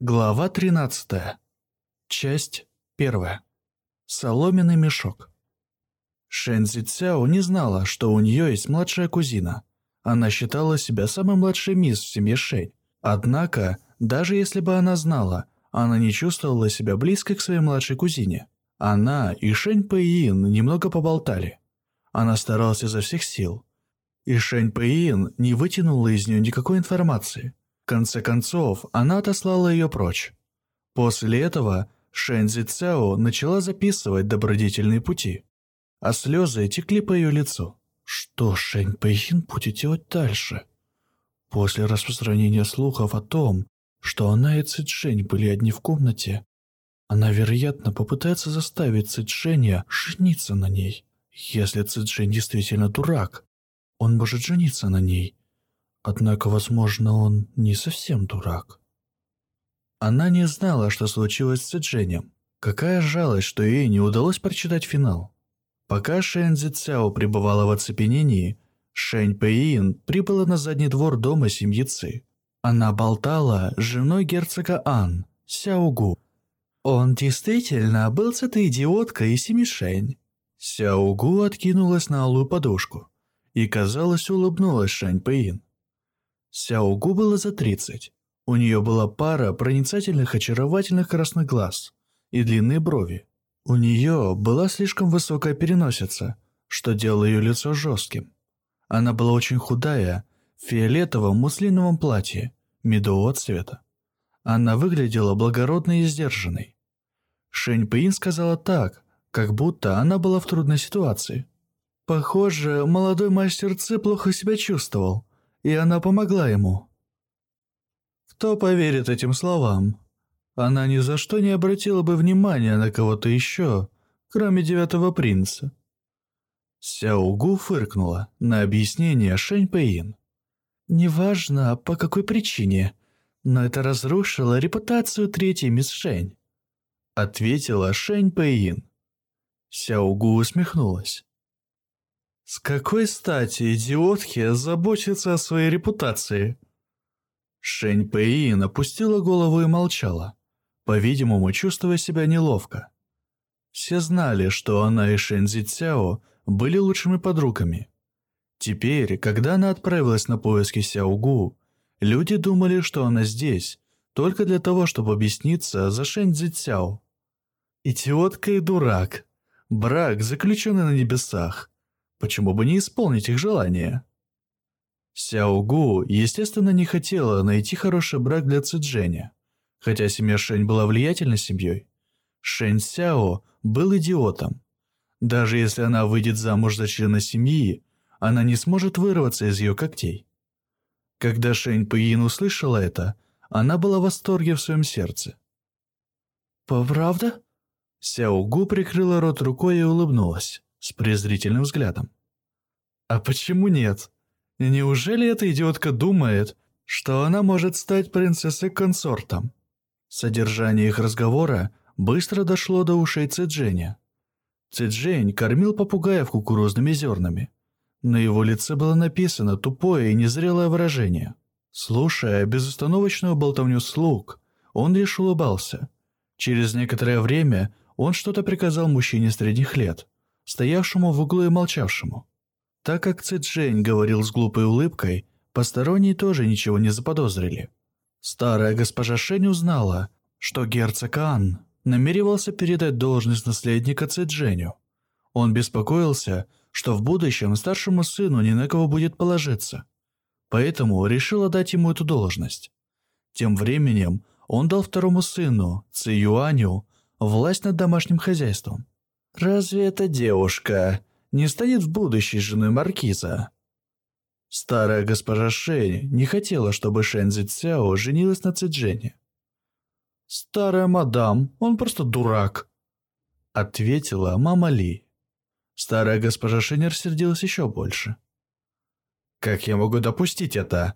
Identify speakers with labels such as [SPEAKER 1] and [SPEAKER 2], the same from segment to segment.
[SPEAKER 1] Глава 13. Часть 1. Соломенный мешок. Шэнзи Цяо не знала, что у нее есть младшая кузина. Она считала себя самой младшей мисс в семье Шэнь. Однако, даже если бы она знала, она не чувствовала себя близкой к своей младшей кузине. Она и Шэнь Пэйин немного поболтали. Она старалась изо всех сил. И Шэнь Пэйин не вытянула из нее никакой информации конце концов, она отослала ее прочь. После этого Шэнзи Цяо начала записывать добродетельные пути, а слезы текли по ее лицу. Что Шэнь Пэйхин будет делать дальше? После распространения слухов о том, что она и Цзэчжэнь были одни в комнате, она, вероятно, попытается заставить Цзэчжэня жениться на ней. Если Цзэчжэнь действительно дурак, он может жениться на ней Однако, возможно, он не совсем дурак. Она не знала, что случилось с Дженем. Какая жалость, что ей не удалось прочитать финал. Пока Шэнь Цзяо пребывала в оцепенении, Шэнь Пэйин прибыла на задний двор дома семьи Ци. Она болтала с женой герцога Ан, Сяогу. Он действительно был с этой идиоткой из семи Шэнь. Сяогу откинулась на алую подушку и, казалось, улыбнулась Шэнь Пэйин. Сяогу было за 30. У нее была пара проницательных очаровательных красных глаз и длинные брови. У нее была слишком высокая переносица, что делало ее лицо жестким. Она была очень худая, в фиолетовом муслиновом платье, медового цвета. Она выглядела благородной и сдержанной. Шэнь Пэйин сказала так, как будто она была в трудной ситуации. Похоже, молодой мастер Ци плохо себя чувствовал и она помогла ему. Кто поверит этим словам? Она ни за что не обратила бы внимания на кого-то еще, кроме девятого принца. Сяо Гу фыркнула на объяснение Шэнь Пэйин. «Неважно, по какой причине, но это разрушило репутацию третьей мисс Шэнь», ответила Шэнь Пэйин. Сяо Гу усмехнулась. С какой стати идиотки заботятся о своей репутации? Шэнь Пэйин опустила голову и молчала, по-видимому, чувствуя себя неловко. Все знали, что она и Шэнь Цзяо были лучшими подругами. Теперь, когда она отправилась на поиски Сяогу, люди думали, что она здесь, только для того, чтобы объясниться за Шэнь Цзяо. Идиотка и дурак. Брак, заключенный на небесах. Почему бы не исполнить их желание? Сяо Гу, естественно, не хотела найти хороший брак для Цзэня. Хотя семья Шэнь была влиятельной семьей, Шэнь Сяо был идиотом. Даже если она выйдет замуж за члена семьи, она не сможет вырваться из ее когтей. Когда Шэнь Пэйин услышала это, она была в восторге в своем сердце. «Правда?» Сяо Гу прикрыла рот рукой и улыбнулась с презрительным взглядом. «А почему нет? Неужели эта идиотка думает, что она может стать принцессой-консортом?» Содержание их разговора быстро дошло до ушей Цзэджэня. Цзэджэнь кормил попугаев кукурузными зернами. На его лице было написано тупое и незрелое выражение. Слушая безостановочную болтовню слуг, он лишь улыбался. Через некоторое время он что-то приказал мужчине средних лет – стоявшему в углу и молчавшему. Так как Цзэджэнь говорил с глупой улыбкой, посторонние тоже ничего не заподозрили. Старая госпожа Шэнь узнала, что герцог Ан намеревался передать должность наследника Цзэджэню. Он беспокоился, что в будущем старшему сыну не на кого будет положиться, поэтому решил дать ему эту должность. Тем временем он дал второму сыну, Ци Юаню, власть над домашним хозяйством. Разве эта девушка не станет в будущей женой маркиза? Старая госпожа Шэнь не хотела, чтобы Шэнь Цзяо женилась на Цзэджэне. «Старая мадам, он просто дурак», — ответила мама Ли. Старая госпожа Шэнь рассердилась еще больше. «Как я могу допустить это?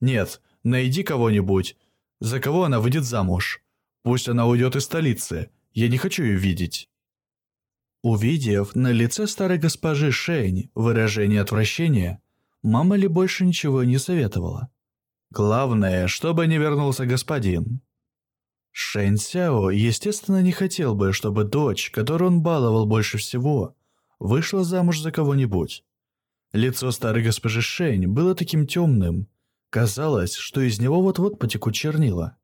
[SPEAKER 1] Нет, найди кого-нибудь, за кого она выйдет замуж. Пусть она уйдет из столицы, я не хочу ее видеть». Увидев на лице старой госпожи Шэнь выражение отвращения, мама ли больше ничего не советовала. Главное, чтобы не вернулся господин. Шэнь Сяо, естественно, не хотел бы, чтобы дочь, которую он баловал больше всего, вышла замуж за кого-нибудь. Лицо старой госпожи Шэнь было таким темным. Казалось, что из него вот-вот потекут чернила.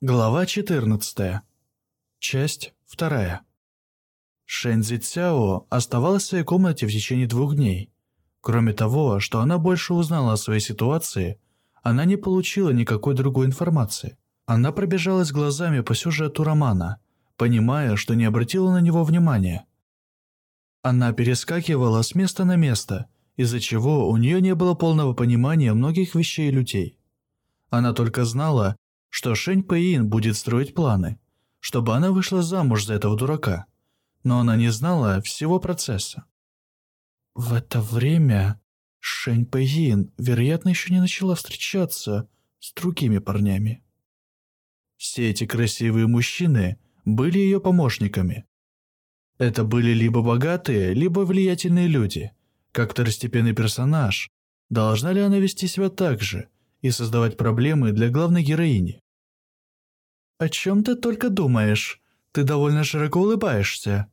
[SPEAKER 1] Глава 14. Часть 2. Шэнь Цзяо оставалась в своей комнате в течение двух дней. Кроме того, что она больше узнала о своей ситуации, она не получила никакой другой информации. Она пробежалась глазами по сюжету романа, понимая, что не обратила на него внимания. Она перескакивала с места на место, из-за чего у нее не было полного понимания многих вещей и людей. Она только знала, что Шэнь Пэйин будет строить планы, чтобы она вышла замуж за этого дурака, но она не знала всего процесса. В это время Шэнь Пэйин, вероятно, еще не начала встречаться с другими парнями. Все эти красивые мужчины были ее помощниками. Это были либо богатые, либо влиятельные люди. Как второстепенный персонаж, должна ли она вести себя так же и создавать проблемы для главной героини? «О чем ты только думаешь? Ты довольно широко улыбаешься».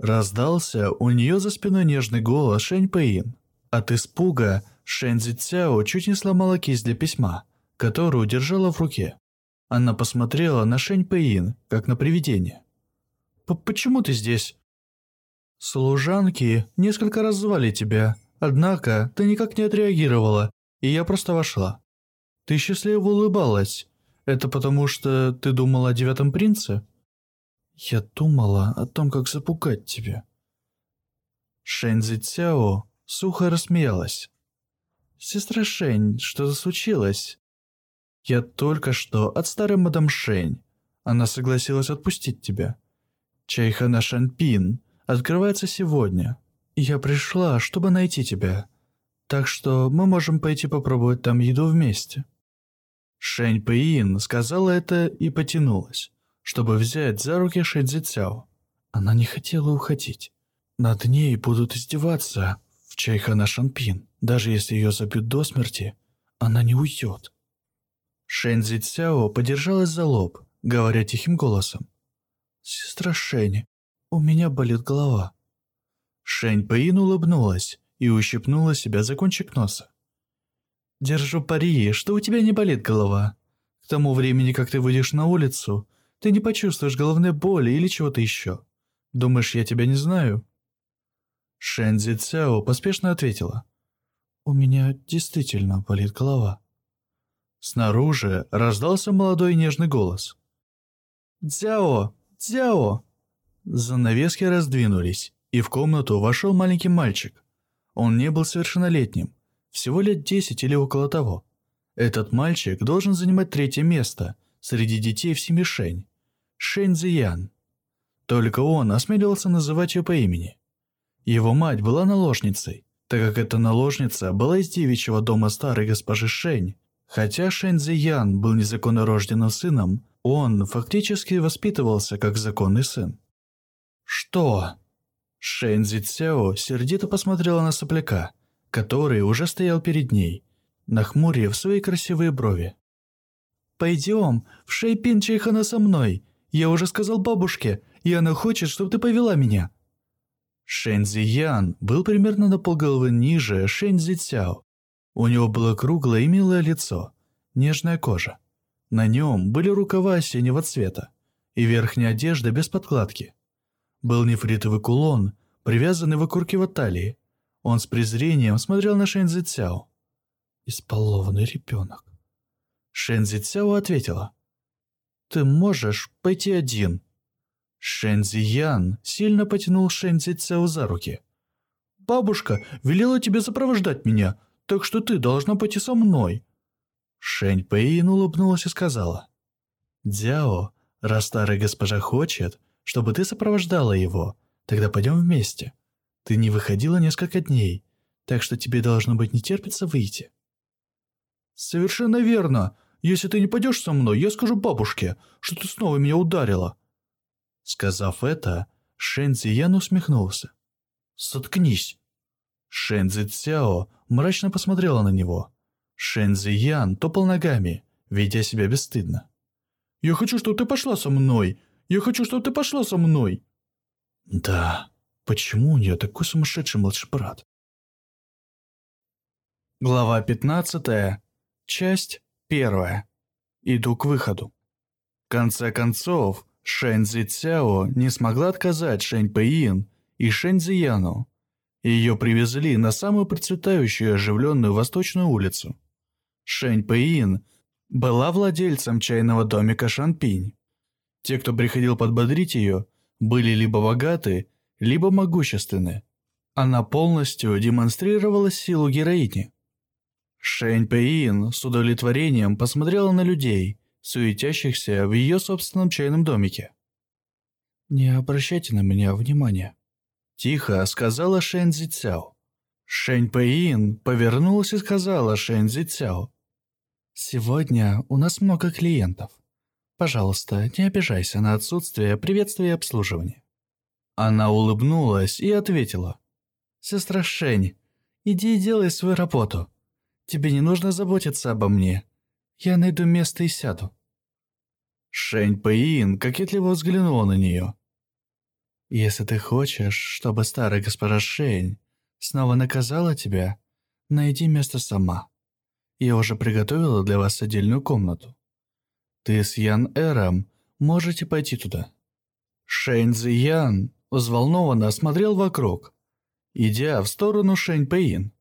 [SPEAKER 1] Раздался у нее за спиной нежный голос Шэнь Пэйин. От испуга Шэнь Цяо чуть не сломала кисть для письма, которую держала в руке. Она посмотрела на Шэнь Пэйин, как на привидение. «Почему ты здесь?» «Служанки несколько раз звали тебя, однако ты никак не отреагировала, и я просто вошла. Ты счастливо улыбалась. Это потому, что ты думала о девятом принце?» «Я думала о том, как запугать тебя». Шэньзи Цяо сухо рассмеялась. «Сестра Шэнь, что-то случилось?» Я только что от старой мадам Шэнь. Она согласилась отпустить тебя. Чайхана Шанпин открывается сегодня. Я пришла, чтобы найти тебя. Так что мы можем пойти попробовать там еду вместе». Шэнь Пэйин сказала это и потянулась, чтобы взять за руки Шэнь Цзяо. Она не хотела уходить. Над ней будут издеваться в Чайхана Шанпин. Даже если ее забьют до смерти, она не уйдет. Шэнзи Цяо подержалась за лоб, говоря тихим голосом. «Сестра Шэнь, у меня болит голова». Шэнь Пэйн улыбнулась и ущипнула себя за кончик носа. «Держу пари, что у тебя не болит голова. К тому времени, как ты выйдешь на улицу, ты не почувствуешь головной боли или чего-то еще. Думаешь, я тебя не знаю?» Шэнзи Цяо поспешно ответила. «У меня действительно болит голова». Снаружи раздался молодой нежный голос. «Дзяо! Дзяо!» Занавески раздвинулись, и в комнату вошел маленький мальчик. Он не был совершеннолетним, всего лет десять или около того. Этот мальчик должен занимать третье место среди детей в семье Шэнь. Шэнь Зиян. Только он осмеливался называть ее по имени. Его мать была наложницей, так как эта наложница была из девичьего дома старой госпожи Шэнь, Хотя Шэнь Ян был незаконно рожденным сыном, он фактически воспитывался как законный сын. «Что?» Шэнь Цяо сердито посмотрела на сопляка, который уже стоял перед ней, нахмурив свои красивые брови. «Пойдем, в Шейпин Чайхана со мной. Я уже сказал бабушке, и она хочет, чтобы ты повела меня». Шэнь Ян был примерно на полголовы ниже Шэнь Цяо, у него было круглое и милое лицо, нежная кожа. На нем были рукава синего цвета и верхняя одежда без подкладки. Был нефритовый кулон, привязанный вокруг его талии. Он с презрением смотрел на Шэнзи Цяо. «Исполованный ребенок». Шэнзи Цяо ответила. «Ты можешь пойти один». Шэнзи Ян сильно потянул Шэнзи Цяо за руки. «Бабушка велела тебе сопровождать меня, так что ты должна пойти со мной». Шэнь Пэйин улыбнулась и сказала. «Дзяо, раз старая госпожа хочет, чтобы ты сопровождала его, тогда пойдем вместе. Ты не выходила несколько дней, так что тебе должно быть не терпится выйти». «Совершенно верно. Если ты не пойдешь со мной, я скажу бабушке, что ты снова меня ударила». Сказав это, Шэнь Цзиян усмехнулся. «Соткнись». Шэнь Цзяо мрачно посмотрела на него. Шэнзи Ян топал ногами, ведя себя бесстыдно. Я хочу, чтобы ты пошла со мной. Я хочу, чтобы ты пошла со мной. Да, почему у нее такой сумасшедший младший брат? Глава 15. Часть 1. Иду к выходу. В конце концов, Шэнь Зи Цяо не смогла отказать Шэнь Пэйин и Шэнь Зияну. Ее привезли на самую процветающую оживленную восточную улицу. Шэнь Пэйин была владельцем чайного домика Шанпинь. Те, кто приходил подбодрить ее, были либо богаты, либо могущественны. Она полностью демонстрировала силу героини. Шэнь Пэйин с удовлетворением посмотрела на людей, суетящихся в ее собственном чайном домике. «Не обращайте на меня внимания», – тихо сказала Шэнь Цяо. Шэнь Пэйин повернулась и сказала Шэнь Цяо. «Сегодня у нас много клиентов. Пожалуйста, не обижайся на отсутствие приветствия и обслуживания». Она улыбнулась и ответила. «Сестра Шэнь, иди и делай свою работу. Тебе не нужно заботиться обо мне. Я найду место и сяду». Шэнь Пэйин кокетливо взглянула на нее. «Если ты хочешь, чтобы старая госпожа Шэнь снова наказала тебя, найди место сама. Я уже приготовила для вас отдельную комнату. Ты с Ян Эром можете пойти туда». Шэнь Цзи Ян взволнованно осмотрел вокруг, идя в сторону Шэнь Пэйин.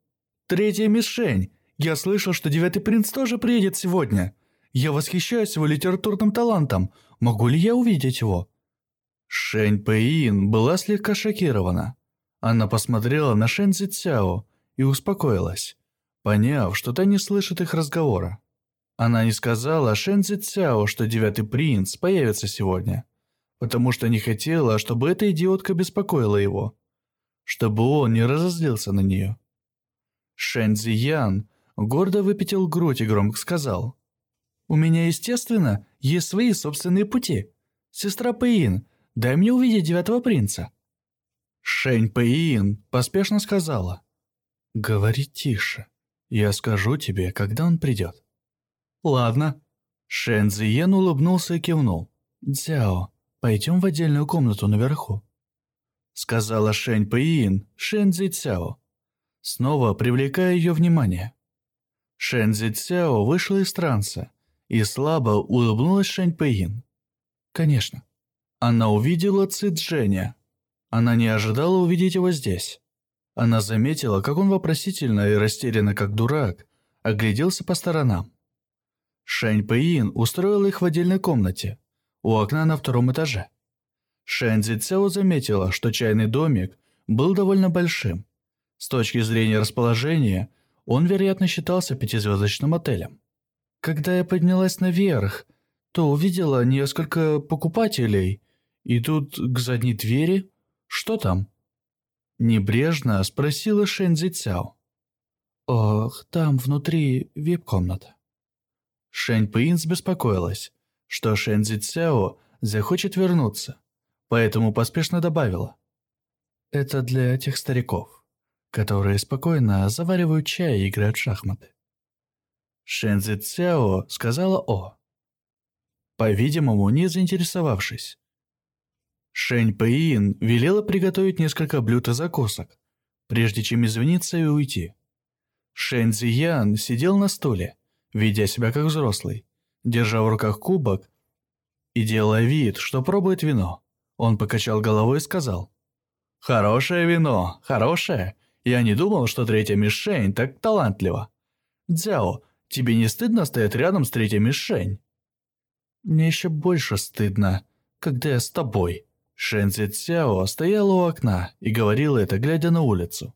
[SPEAKER 1] «Третья мишень! Я слышал, что Девятый Принц тоже приедет сегодня. Я восхищаюсь его литературным талантом. Могу ли я увидеть его?» Шэнь Пэйин была слегка шокирована. Она посмотрела на Шэнь Цзяо и успокоилась, поняв, что та не слышит их разговора. Она не сказала Шэнь Цзяо, что Девятый Принц появится сегодня, потому что не хотела, чтобы эта идиотка беспокоила его, чтобы он не разозлился на нее. Шэнь Цзиян гордо выпятил грудь и громко сказал. «У меня, естественно, есть свои собственные пути. Сестра Пэйин, дай мне увидеть девятого принца». Шэнь Пэйин поспешно сказала. «Говори тише. Я скажу тебе, когда он придет». «Ладно». Шэн Цзиен улыбнулся и кивнул. «Дзяо, пойдем в отдельную комнату наверху», сказала Шэнь Пэйин Шэн Цзи Цяо, снова привлекая ее внимание. Шэн Цзи Цяо вышла из транса и слабо улыбнулась Шэнь Пэйин. «Конечно». Она увидела Ци Дженя. Она не ожидала увидеть его здесь. Она заметила, как он вопросительно и растерянно, как дурак, огляделся по сторонам. Шэнь Пэйин устроила их в отдельной комнате, у окна на втором этаже. Шэнь Цзи Цяо заметила, что чайный домик был довольно большим. С точки зрения расположения, он, вероятно, считался пятизвездочным отелем. Когда я поднялась наверх, то увидела несколько покупателей, и тут к задней двери... Что там? Небрежно спросила Шэнзи Цяо. Ох, там внутри вип-комната. Шэнь Пэйн беспокоилась, что Шэнзи Цяо захочет вернуться, поэтому поспешно добавила. Это для тех стариков которые спокойно заваривают чай и играют в шахматы. Шэнзи Цяо сказала «О», по-видимому, не заинтересовавшись. Шэнь Пэйин велела приготовить несколько блюд и закусок, прежде чем извиниться и уйти. Шэнь Цзиян сидел на стуле, ведя себя как взрослый, держа в руках кубок и делая вид, что пробует вино. Он покачал головой и сказал, «Хорошее вино, хорошее. Я не думал, что третья мишень так талантлива. Дзяо, тебе не стыдно стоять рядом с третьей мишень? Мне еще больше стыдно, когда я с тобой. Шэнзи Цяо стояла у окна и говорила это, глядя на улицу.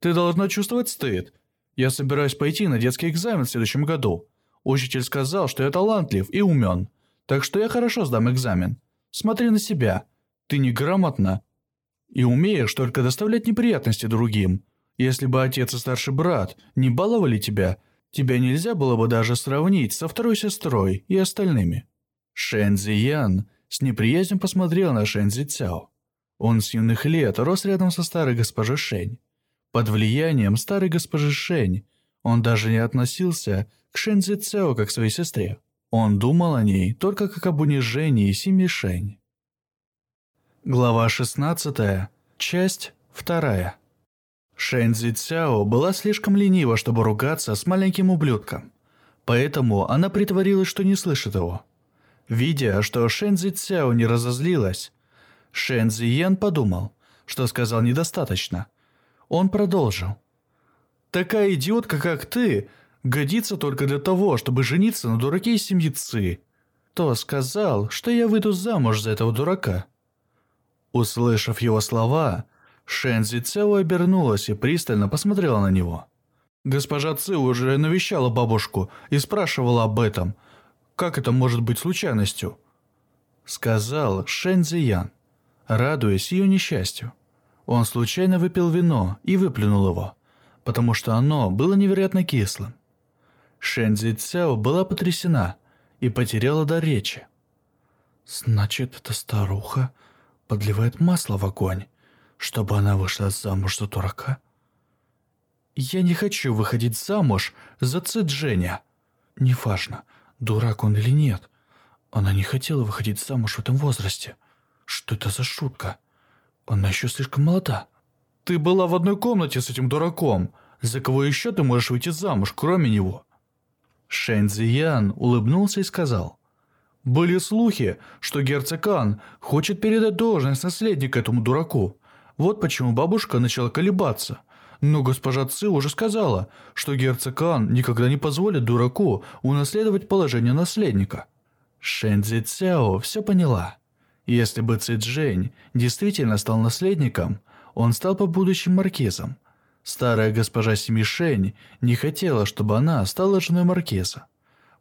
[SPEAKER 1] Ты должна чувствовать стыд. Я собираюсь пойти на детский экзамен в следующем году. Учитель сказал, что я талантлив и умен, так что я хорошо сдам экзамен. Смотри на себя. Ты неграмотна и умеешь только доставлять неприятности другим. Если бы отец и старший брат не баловали тебя, тебя нельзя было бы даже сравнить со второй сестрой и остальными». Шэнзи Ян с неприязнью посмотрел на Шэнзи Цяо. Он с юных лет рос рядом со старой госпожей Шэнь. Под влиянием старой госпожи Шэнь он даже не относился к Шэнзи Цяо как своей сестре. Он думал о ней только как об унижении Симишень. Глава 16. Часть 2. Шэнзи Цяо была слишком ленива, чтобы ругаться с маленьким ублюдком. Поэтому она притворилась, что не слышит его. Видя, что Шэнзи Цяо не разозлилась, Шэнзи Ян подумал, что сказал недостаточно. Он продолжил. «Такая идиотка, как ты, годится только для того, чтобы жениться на дураке из семьи Ци. Кто сказал, что я выйду замуж за этого дурака?» Услышав его слова, Шэнзи Цяо обернулась и пристально посмотрела на него. Госпожа Ци уже навещала бабушку и спрашивала об этом. Как это может быть случайностью? Сказал Шэнзи Ян, радуясь ее несчастью. Он случайно выпил вино и выплюнул его, потому что оно было невероятно кислым. Шэнзи Цяо была потрясена и потеряла дар речи. «Значит, эта старуха подливает масло в огонь, чтобы она вышла замуж за дурака?» «Я не хочу выходить замуж за Цзэджэня. Неважно, дурак он или нет. Она не хотела выходить замуж в этом возрасте. Что это за шутка? Она еще слишком молода. Ты была в одной комнате с этим дураком. За кого еще ты можешь выйти замуж, кроме него?» Шэнь Цзиян улыбнулся и сказал. «Были слухи, что герцог Ан хочет передать должность наследника этому дураку. Вот почему бабушка начала колебаться. Но госпожа Ци уже сказала, что герцог Ан никогда не позволит дураку унаследовать положение наследника. Шэнь Цзи Цяо все поняла. Если бы Ци Джень действительно стал наследником, он стал бы будущим маркизом. Старая госпожа Семишень не хотела, чтобы она стала женой маркиза.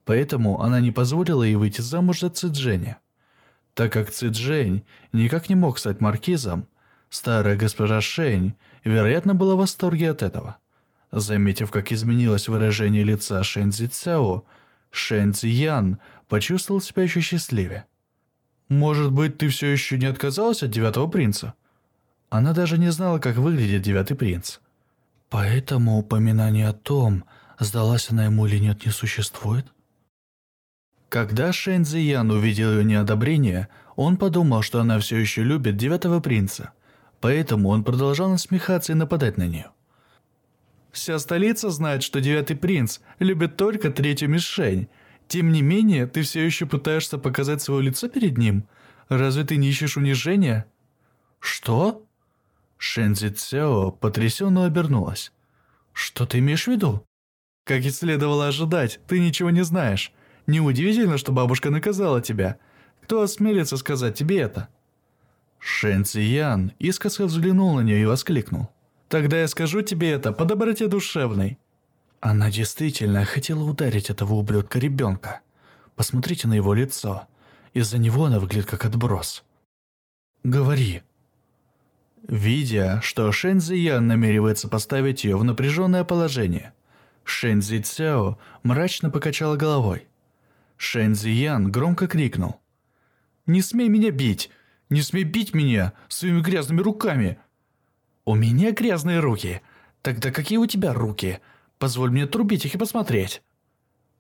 [SPEAKER 1] Поэтому она не позволила ей выйти замуж за Ци Дженя. Так как Ци Джень никак не мог стать маркизом, старая госпожа Шень вероятно, была в восторге от этого. Заметив, как изменилось выражение лица Шэн Цзи Цяо, Шэн Цзи Ян почувствовал себя еще счастливее. «Может быть, ты все еще не отказалась от девятого принца?» Она даже не знала, как выглядит девятый принц. Поэтому упоминание о том, сдалась она ему или нет, не существует? Когда Шэн Цзи Ян увидел ее неодобрение, он подумал, что она все еще любит девятого принца – Поэтому он продолжал насмехаться и нападать на нее. Вся столица знает, что девятый принц любит только третью мишень. Тем не менее, ты все еще пытаешься показать свое лицо перед ним? Разве ты не ищешь унижения? Что? Шэнзи Цяо потрясенно обернулась. Что ты имеешь в виду? Как и следовало ожидать, ты ничего не знаешь. Неудивительно, что бабушка наказала тебя. Кто осмелится сказать тебе это? Шэн Циян искоса взглянул на нее и воскликнул. «Тогда я скажу тебе это по доброте душевной». Она действительно хотела ударить этого ублюдка ребенка. Посмотрите на его лицо. Из-за него она выглядит как отброс. «Говори». Видя, что Шэн Цзиян намеревается поставить ее в напряженное положение, Шэн Цзи Цяо мрачно покачала головой. Шэн Цзиян громко крикнул. «Не смей меня бить! Не смей бить меня своими грязными руками!» «У меня грязные руки. Тогда какие у тебя руки? Позволь мне трубить их и посмотреть».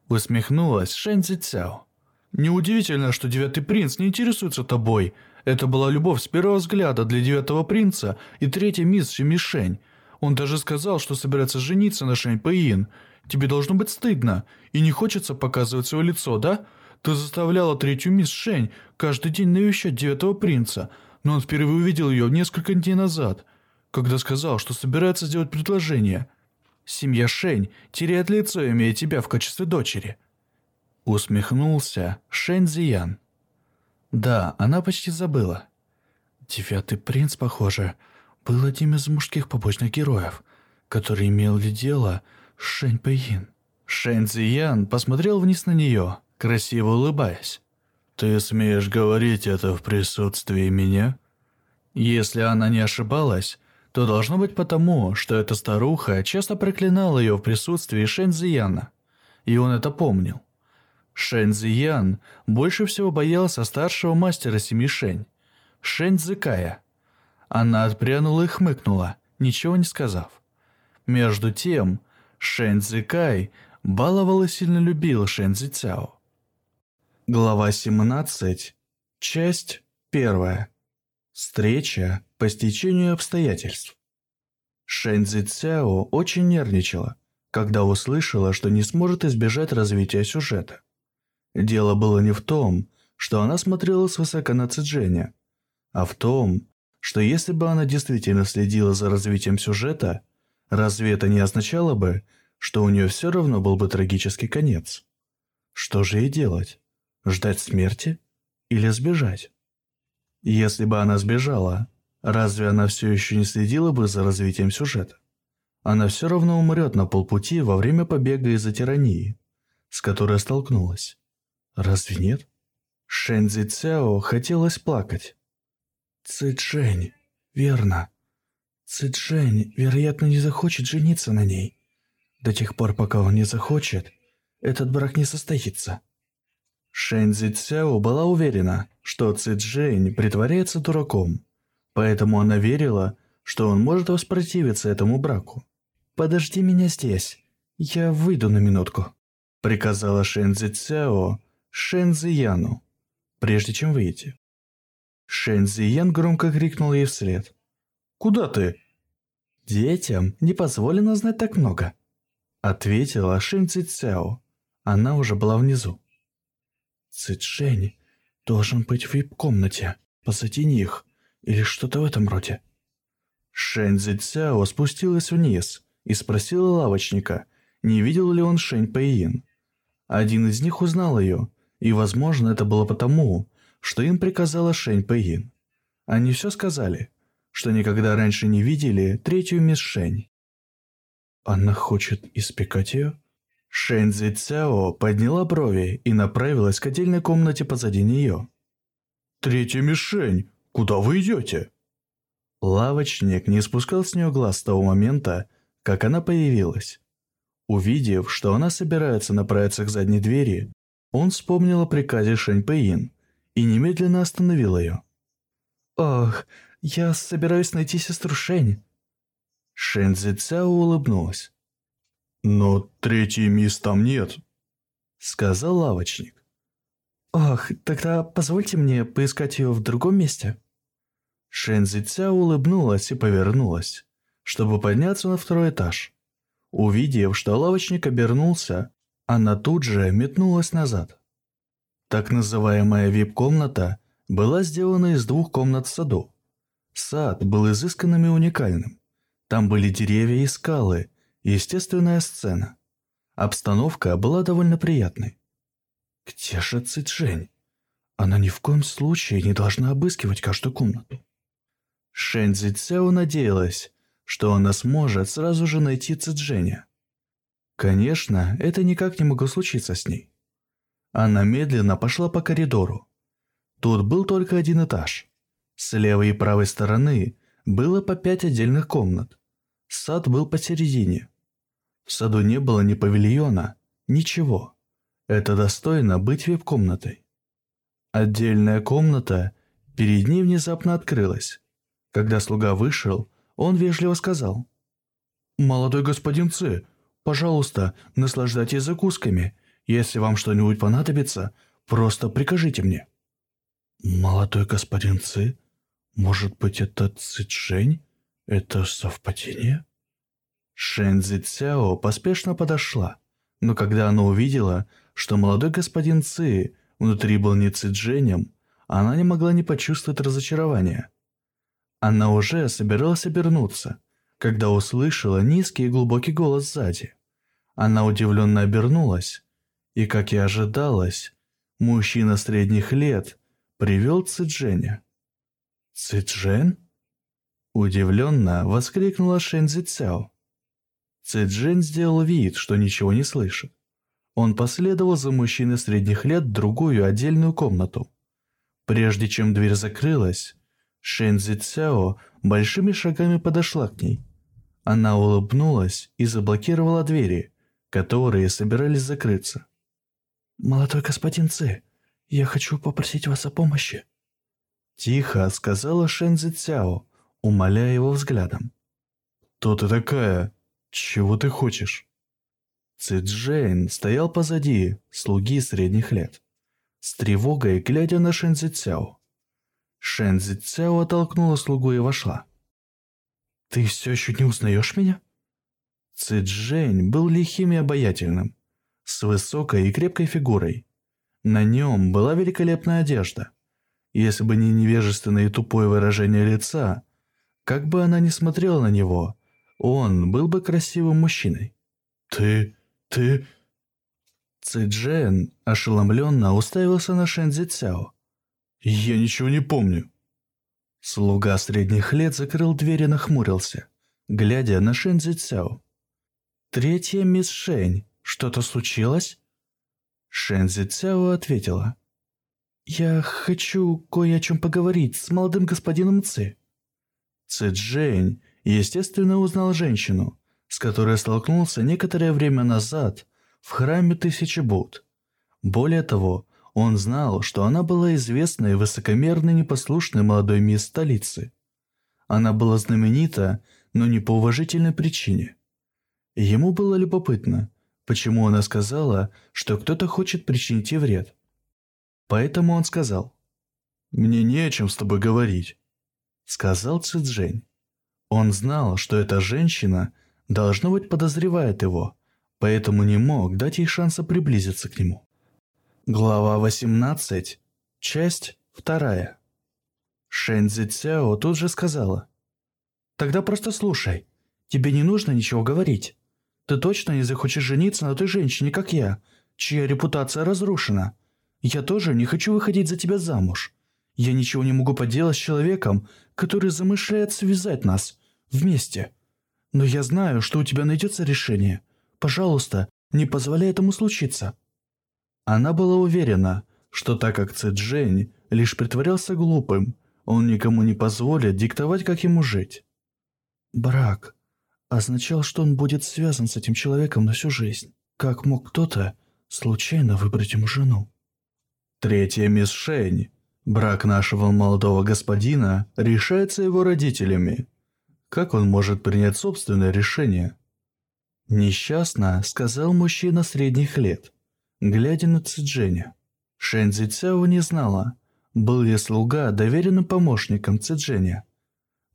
[SPEAKER 1] Усмехнулась Шэнзи Цяо. «Неудивительно, что девятый принц не интересуется тобой. Это была любовь с первого взгляда для девятого принца и третьей мисс Мишень. Он даже сказал, что собирается жениться на Шэнь Пэйин. Тебе должно быть стыдно, и не хочется показывать свое лицо, да?» Ты заставляла третью мисс Шень каждый день навещать девятого принца, но он впервые увидел ее несколько дней назад, когда сказал, что собирается сделать предложение. Семья Шень теряет лицо, имея тебя в качестве дочери. Усмехнулся Шэнь Зиян. Да, она почти забыла. Девятый принц, похоже, был одним из мужских побочных героев, который имел ли дело Шэнь Пэйин. Шэнь Зиян посмотрел вниз на нее красиво улыбаясь. «Ты смеешь говорить это в присутствии меня?» Если она не ошибалась, то должно быть потому, что эта старуха часто проклинала ее в присутствии Шэньцзияна, и он это помнил. Шэньцзиян больше всего боялся старшего мастера семи Шэнь, Шэньцзыкая. Она отпрянула и хмыкнула, ничего не сказав. Между тем, Шэньцзыкай баловал и сильно любил Шэньцзицяо. Глава 17. Часть 1. Встреча по стечению обстоятельств. Шэньцзи Цяо очень нервничала, когда услышала, что не сможет избежать развития сюжета. Дело было не в том, что она смотрела свысока на Цзэджэня, а в том, что если бы она действительно следила за развитием сюжета, разве это не означало бы, что у нее все равно был бы трагический конец? Что же ей делать? Ждать смерти или сбежать? Если бы она сбежала, разве она все еще не следила бы за развитием сюжета? Она все равно умрет на полпути во время побега из-за тирании, с которой столкнулась. Разве нет? Шэнзи Цяо хотелось плакать. Цзэчжэнь, верно. Цзэчжэнь, вероятно, не захочет жениться на ней. До тех пор, пока он не захочет, этот брак не состоится. Шэнзи Цяо была уверена, что Цзэчжэнь притворяется дураком, поэтому она верила, что он может воспротивиться этому браку. «Подожди меня здесь, я выйду на минутку», приказала Шэнзи Цяо Шэнзи Яну, прежде чем выйти. Шэнзи Ян громко крикнул ей вслед. «Куда ты?» «Детям не позволено знать так много», ответила Шэнзи Цяо. Она уже была внизу. Цзэчжэнь должен быть в вип-комнате, позади них, или что-то в этом роде. Шэнь Цзяо спустилась вниз и спросила лавочника, не видел ли он Шэнь Пэйин. Один из них узнал ее, и, возможно, это было потому, что им приказала Шэнь Пэйин. Они все сказали, что никогда раньше не видели третью мисс Шэнь. Она хочет испекать ее? Шэнзи Цяо подняла брови и направилась к отдельной комнате позади нее. «Третья мишень! Куда вы идете?» Лавочник не спускал с нее глаз с того момента, как она появилась. Увидев, что она собирается направиться к задней двери, он вспомнил о приказе Шэнь Пэйин и немедленно остановил ее. «Ох, я собираюсь найти сестру Шэнь». Шэнь Цзэцяо улыбнулась. «Но третьей мисс там нет», — сказал лавочник. «Ох, тогда позвольте мне поискать ее в другом месте». Шэнзи Ця улыбнулась и повернулась, чтобы подняться на второй этаж. Увидев, что лавочник обернулся, она тут же метнулась назад. Так называемая вип-комната была сделана из двух комнат в саду. Сад был изысканным и уникальным. Там были деревья и скалы, Естественная сцена. Обстановка была довольно приятной. Где же Цзэчжэнь? Она ни в коем случае не должна обыскивать каждую комнату. Шэнь Цзэцяо надеялась, что она сможет сразу же найти Цзэчжэня. Конечно, это никак не могло случиться с ней. Она медленно пошла по коридору. Тут был только один этаж. С левой и правой стороны было по пять отдельных комнат. Сад был посередине. В саду не было ни павильона, ничего. Это достойно быть вип-комнатой. Отдельная комната перед ней внезапно открылась. Когда слуга вышел, он вежливо сказал. «Молодой господин Ци, пожалуйста, наслаждайтесь закусками. Если вам что-нибудь понадобится, просто прикажите мне». «Молодой господин Ци? Может быть, это Цзэчжэнь? Это совпадение?» Шэнзи Цяо поспешно подошла, но когда она увидела, что молодой господин Ци внутри был не Цзэджэнем, она не могла не почувствовать разочарования. Она уже собиралась обернуться, когда услышала низкий и глубокий голос сзади. Она удивленно обернулась, и, как и ожидалось, мужчина средних лет привел Цзэджэня. «Цзэджэн?» Удивленно воскликнула Шэнзи Цяо. Цзэджин сделал вид, что ничего не слышит. Он последовал за мужчиной средних лет в другую отдельную комнату. Прежде чем дверь закрылась, Шэнзи Цяо большими шагами подошла к ней. Она улыбнулась и заблокировала двери, которые собирались закрыться. «Молодой господин Ци, я хочу попросить вас о помощи». Тихо сказала Шэнзи Цяо, умоляя его взглядом. «Кто ты такая?» «Чего ты хочешь?» Цзэджэйн стоял позади, слуги средних лет. с тревогой глядя на Шэнзи Цяо. Шэнзи Цяо оттолкнула слугу и вошла. «Ты все еще не узнаешь меня?» Цзэнь был лихим и обаятельным, с высокой и крепкой фигурой. На нем была великолепная одежда. Если бы не невежественное и тупое выражение лица, как бы она ни смотрела на него, он был бы красивым мужчиной. «Ты... ты...» Цзэн ошеломленно уставился на Шэнзи Цяо. «Я ничего не помню». Слуга средних лет закрыл дверь и нахмурился, глядя на Шэнзи Цяо. «Третья мисс Шэнь, что-то случилось?» Шэнзи Цяо ответила. «Я хочу кое о чем поговорить с молодым господином Ци». Цзэнь, естественно, узнал женщину, с которой столкнулся некоторое время назад в храме Тысячи Буд. Более того, он знал, что она была известной, высокомерной, непослушной молодой мисс столицы. Она была знаменита, но не по уважительной причине. Ему было любопытно, почему она сказала, что кто-то хочет причинить ей вред. Поэтому он сказал, «Мне не о чем с тобой говорить», — сказал Цзэнь. Он знал, что эта женщина, должно быть, подозревает его, поэтому не мог дать ей шанса приблизиться к нему. Глава 18, часть 2. Шэнзи Цяо тут же сказала, «Тогда просто слушай, тебе не нужно ничего говорить». Ты точно не захочешь жениться на той женщине, как я, чья репутация разрушена? Я тоже не хочу выходить за тебя замуж. Я ничего не могу поделать с человеком, который замышляет связать нас вместе. Но я знаю, что у тебя найдется решение. Пожалуйста, не позволяй этому случиться». Она была уверена, что так как Цзэнь лишь притворялся глупым, он никому не позволит диктовать, как ему жить. Брак означал, что он будет связан с этим человеком на всю жизнь. Как мог кто-то случайно выбрать ему жену? Третья мишень. Брак нашего молодого господина решается его родителями. Как он может принять собственное решение? Несчастно, сказал мужчина средних лет, глядя на Цзэджэня. Шэнзи Цяо не знала, был ли слуга доверенным помощником Цзэджэня.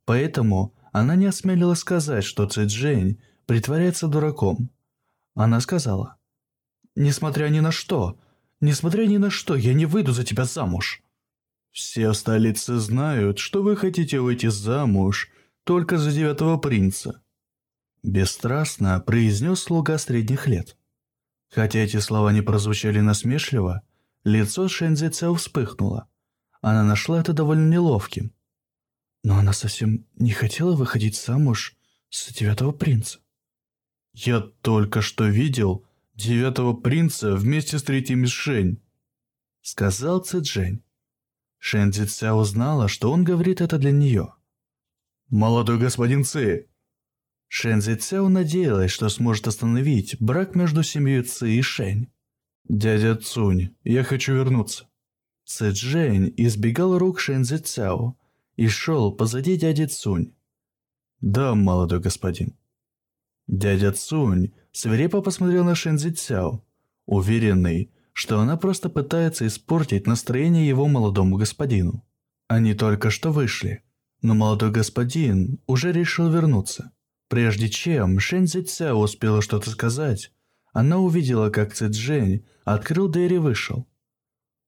[SPEAKER 1] Поэтому она не осмелилась сказать, что Цзэджэнь притворяется дураком. Она сказала, «Несмотря ни на что, несмотря ни на что, я не выйду за тебя замуж». «Все в столице знают, что вы хотите выйти замуж только за девятого принца», бесстрастно произнес слуга средних лет. Хотя эти слова не прозвучали насмешливо, лицо Шэнзи Цяо вспыхнуло. Она нашла это довольно неловким. Но она совсем не хотела выходить замуж за девятого принца. «Я только что видел девятого принца вместе с третьей мишень», сказал Цзэнь. Шэн Цзя узнала, что он говорит это для нее. «Молодой господин Ци!» Шэн Цзяо надеялась, что сможет остановить брак между семьей Ци и Шэнь. «Дядя Цунь, я хочу вернуться». Цзэнь избегал рук Шэн Цзяо, и шел позади дяди Цунь. «Да, молодой господин». Дядя Цунь свирепо посмотрел на Шэнзи Цяо, уверенный, что она просто пытается испортить настроение его молодому господину. Они только что вышли, но молодой господин уже решил вернуться. Прежде чем Шэнзи Цяо успела что-то сказать, она увидела, как Цзэнь открыл дверь и вышел.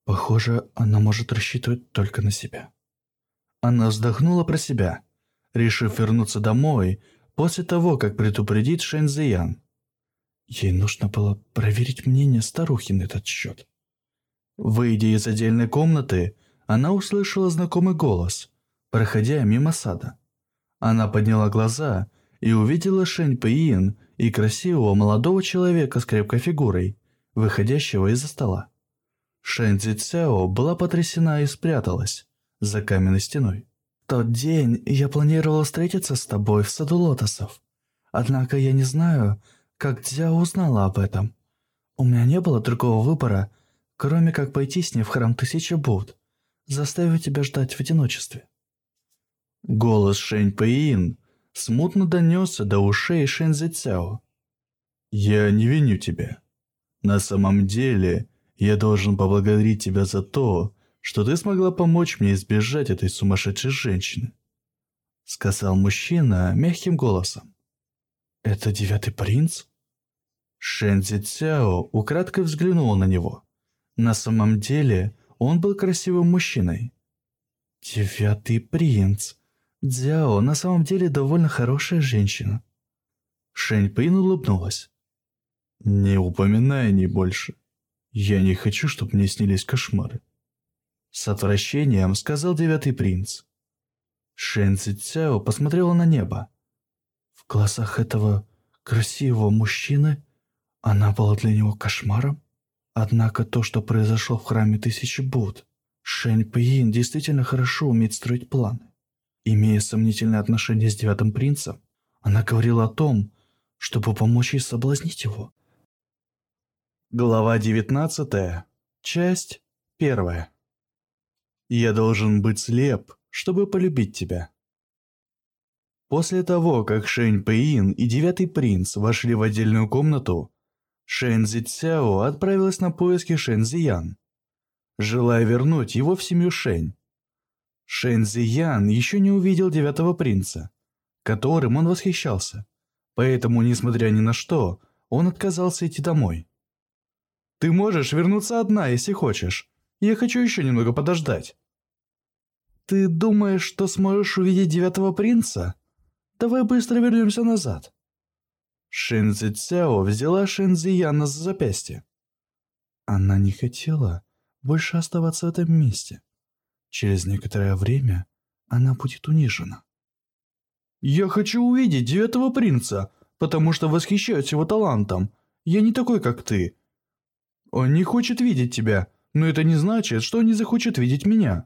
[SPEAKER 1] Похоже, она может рассчитывать только на себя. Она вздохнула про себя, решив вернуться домой после того, как предупредит Шэньзиян. Ей нужно было проверить мнение старухи на этот счет. Выйдя из отдельной комнаты, она услышала знакомый голос, проходя мимо сада. Она подняла глаза и увидела Шэнь Пэйин и красивого молодого человека с крепкой фигурой, выходящего из-за стола. Шэнь Цзи Цяо была потрясена и спряталась за каменной стеной. тот день я планировала встретиться с тобой в саду лотосов. Однако я не знаю, как Дзя узнала об этом. У меня не было другого выбора, кроме как пойти с ней в храм Тысячи Буд, заставив тебя ждать в одиночестве. Голос Шэнь Пэйин смутно донесся до ушей Шэнь Цзэцяо. «Я не виню тебя. На самом деле, Я должен поблагодарить тебя за то, что ты смогла помочь мне избежать этой сумасшедшей женщины», сказал мужчина мягким голосом. «Это девятый принц?» Шэнзи Цяо украдкой взглянула на него. На самом деле он был красивым мужчиной. «Девятый принц. Дзяо на самом деле довольно хорошая женщина». Шэнь Пин улыбнулась. «Не упоминай о ней больше. Я не хочу, чтобы мне снились кошмары». С отвращением сказал девятый принц. Шэн Цзяо посмотрела на небо. В глазах этого красивого мужчины она была для него кошмаром. Однако то, что произошло в храме Тысячи Буд, Шэнь Пэйин действительно хорошо умеет строить планы. Имея сомнительное отношение с Девятым Принцем, она говорила о том, чтобы помочь ей соблазнить его. Глава 19. Часть 1. Я должен быть слеп, чтобы полюбить тебя. После того, как Шэнь Пэйин и Девятый Принц вошли в отдельную комнату, Шэн Зи Цяо отправилась на поиски Шэн Зиян, желая вернуть его в семью Шэнь. Шэн Зиян еще не увидел Девятого Принца, которым он восхищался, поэтому, несмотря ни на что, он отказался идти домой. «Ты можешь вернуться одна, если хочешь. Я хочу еще немного подождать». «Ты думаешь, что сможешь увидеть Девятого Принца? Давай быстро вернемся назад». Шинзи Цяо взяла Шинзи Яна за запястье. Она не хотела больше оставаться в этом месте. Через некоторое время она будет унижена. «Я хочу увидеть Девятого Принца, потому что восхищаюсь его талантом. Я не такой, как ты. Он не хочет видеть тебя, но это не значит, что он не захочет видеть меня».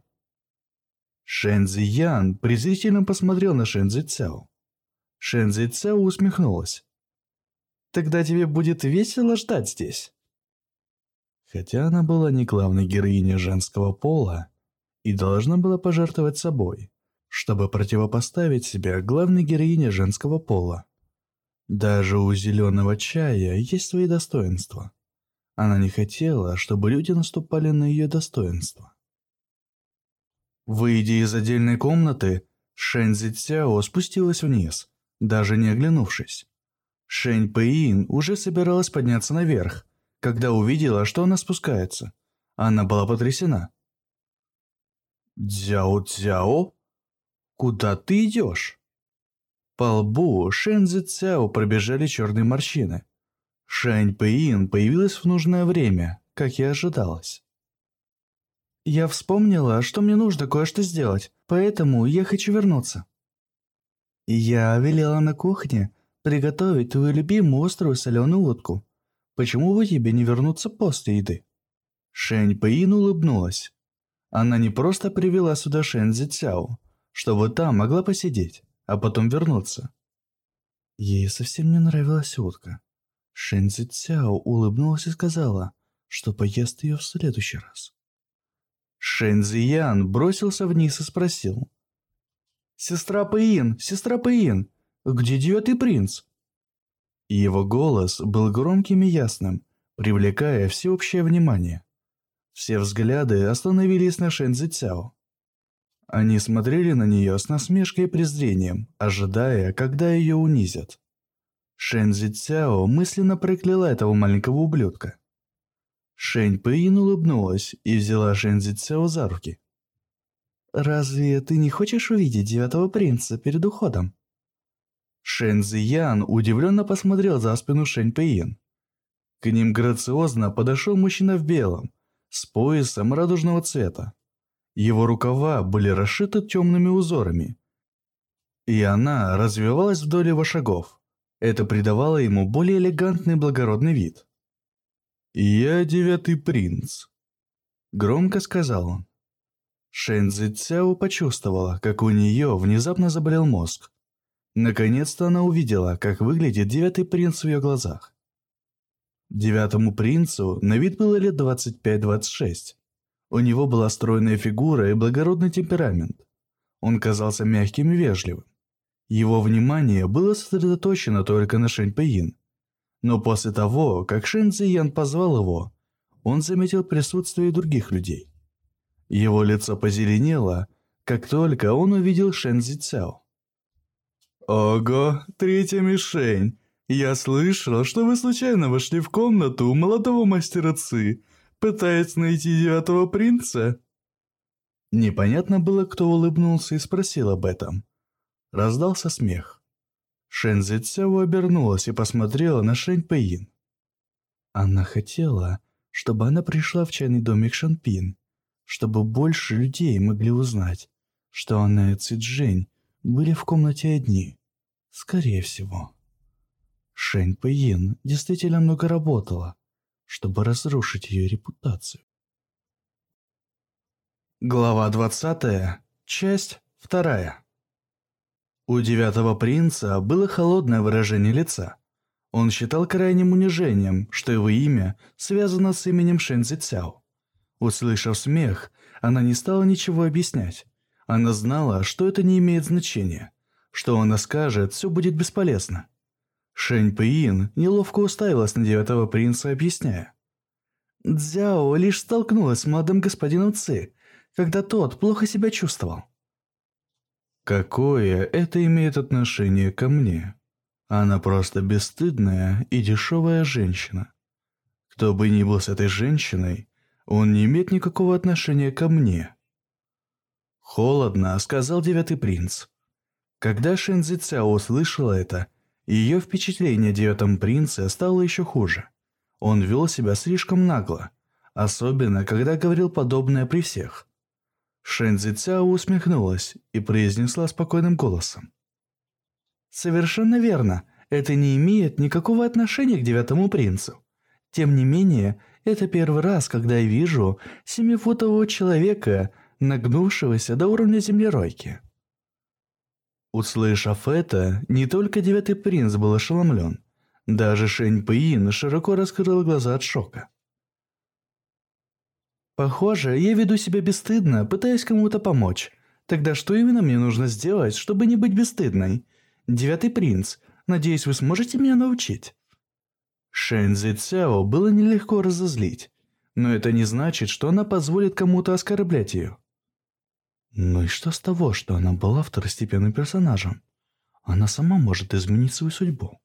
[SPEAKER 1] Шэнзи Ян презрительно посмотрел на Шэнзи Цяо. Шэнзи Цяо усмехнулась. Тогда тебе будет весело ждать здесь. Хотя она была не главной героиней женского пола и должна была пожертвовать собой, чтобы противопоставить себя главной героине женского пола. Даже у зеленого чая есть свои достоинства. Она не хотела, чтобы люди наступали на ее достоинства. Выйдя из отдельной комнаты, Шэнзи Цяо спустилась вниз, даже не оглянувшись. Шэнь Пэйин уже собиралась подняться наверх, когда увидела, что она спускается. Она была потрясена. «Дзяо-дзяо? Куда ты идешь?» По лбу Шэнзи Цяо пробежали черные морщины. Шэнь Пэйин появилась в нужное время, как и ожидалось. «Я вспомнила, что мне нужно кое-что сделать, поэтому я хочу вернуться». Я велела на кухне приготовить твою любимую острую соленую утку. Почему бы тебе не вернуться после еды?» Шэнь Пэйин улыбнулась. Она не просто привела сюда Шэнь Цзяо, чтобы та могла посидеть, а потом вернуться. Ей совсем не нравилась утка. Шэнь Цзяо улыбнулась и сказала, что поест ее в следующий раз. Шэнь Цзиян бросился вниз и спросил. «Сестра Пэйин, сестра Пэйин, где девятый принц?» Его голос был громким и ясным, привлекая всеобщее внимание. Все взгляды остановились на Шэнзи Цяо. Они смотрели на нее с насмешкой и презрением, ожидая, когда ее унизят. Шэнзи Цяо мысленно прокляла этого маленького ублюдка. Шэнь Пэйин улыбнулась и взяла Шэнзи Цяо за руки. «Разве ты не хочешь увидеть девятого принца перед уходом?» Шэн Зиян удивленно посмотрел за спину Шэнь Пэйин. К ним грациозно подошел мужчина в белом, с поясом радужного цвета. Его рукава были расшиты темными узорами. И она развивалась вдоль его шагов. Это придавало ему более элегантный благородный вид. «Я девятый принц», — громко сказал он. Шэн Цзэцяо почувствовала, как у нее внезапно заболел мозг. Наконец-то она увидела, как выглядит девятый принц в ее глазах. Девятому принцу на вид было лет 25-26. У него была стройная фигура и благородный темперамент. Он казался мягким и вежливым. Его внимание было сосредоточено только на Шэнь Пэйин. Но после того, как Шэнь Цзиян позвал его, он заметил присутствие других людей. Его лицо позеленело, как только он увидел Шэн Зи Цяо. «Ого, третья мишень! Я слышал, что вы случайно вошли в комнату молодого мастера Ци, пытаясь найти девятого принца?» Непонятно было, кто улыбнулся и спросил об этом. Раздался смех. Шэн Зи Цяо обернулась и посмотрела на Шэнь Пэйин. Она хотела, чтобы она пришла в чайный домик Шанпин, чтобы больше людей могли узнать, что она и Цзинь были в комнате одни. Скорее всего. Шэнь Пэйин действительно много работала, чтобы разрушить ее репутацию. Глава 20, часть 2. У девятого принца было холодное выражение лица. Он считал крайним унижением, что его имя связано с именем Шэнзи Цяо. Услышав смех, она не стала ничего объяснять. Она знала, что это не имеет значения. Что она скажет, все будет бесполезно. Шэнь Пэйин неловко уставилась на девятого принца, объясняя. Дзяо лишь столкнулась с молодым господином Ци, когда тот плохо себя чувствовал. Какое это имеет отношение ко мне? Она просто бесстыдная и дешевая женщина. Кто бы ни был с этой женщиной, он не имеет никакого отношения ко мне. Холодно, сказал девятый принц. Когда Шэнзи Цяо услышала это, ее впечатление о девятом принце стало еще хуже. Он вел себя слишком нагло, особенно когда говорил подобное при всех. Шэнзи Цяо усмехнулась и произнесла спокойным голосом. «Совершенно верно. Это не имеет никакого отношения к девятому принцу. Тем не менее, это первый раз, когда я вижу семифутового человека, нагнувшегося до уровня землеройки». Услышав это, не только девятый принц был ошеломлен. Даже Шэнь Пэйин широко раскрыл глаза от шока. Похоже, я веду себя бесстыдно, пытаясь кому-то помочь. Тогда что именно мне нужно сделать, чтобы не быть бесстыдной? Девятый принц, надеюсь, вы сможете меня научить?» Шэнзи Цяо было нелегко разозлить, но это не значит, что она позволит кому-то оскорблять ее. Ну и что с того, что она была второстепенным персонажем? Она сама может изменить свою судьбу.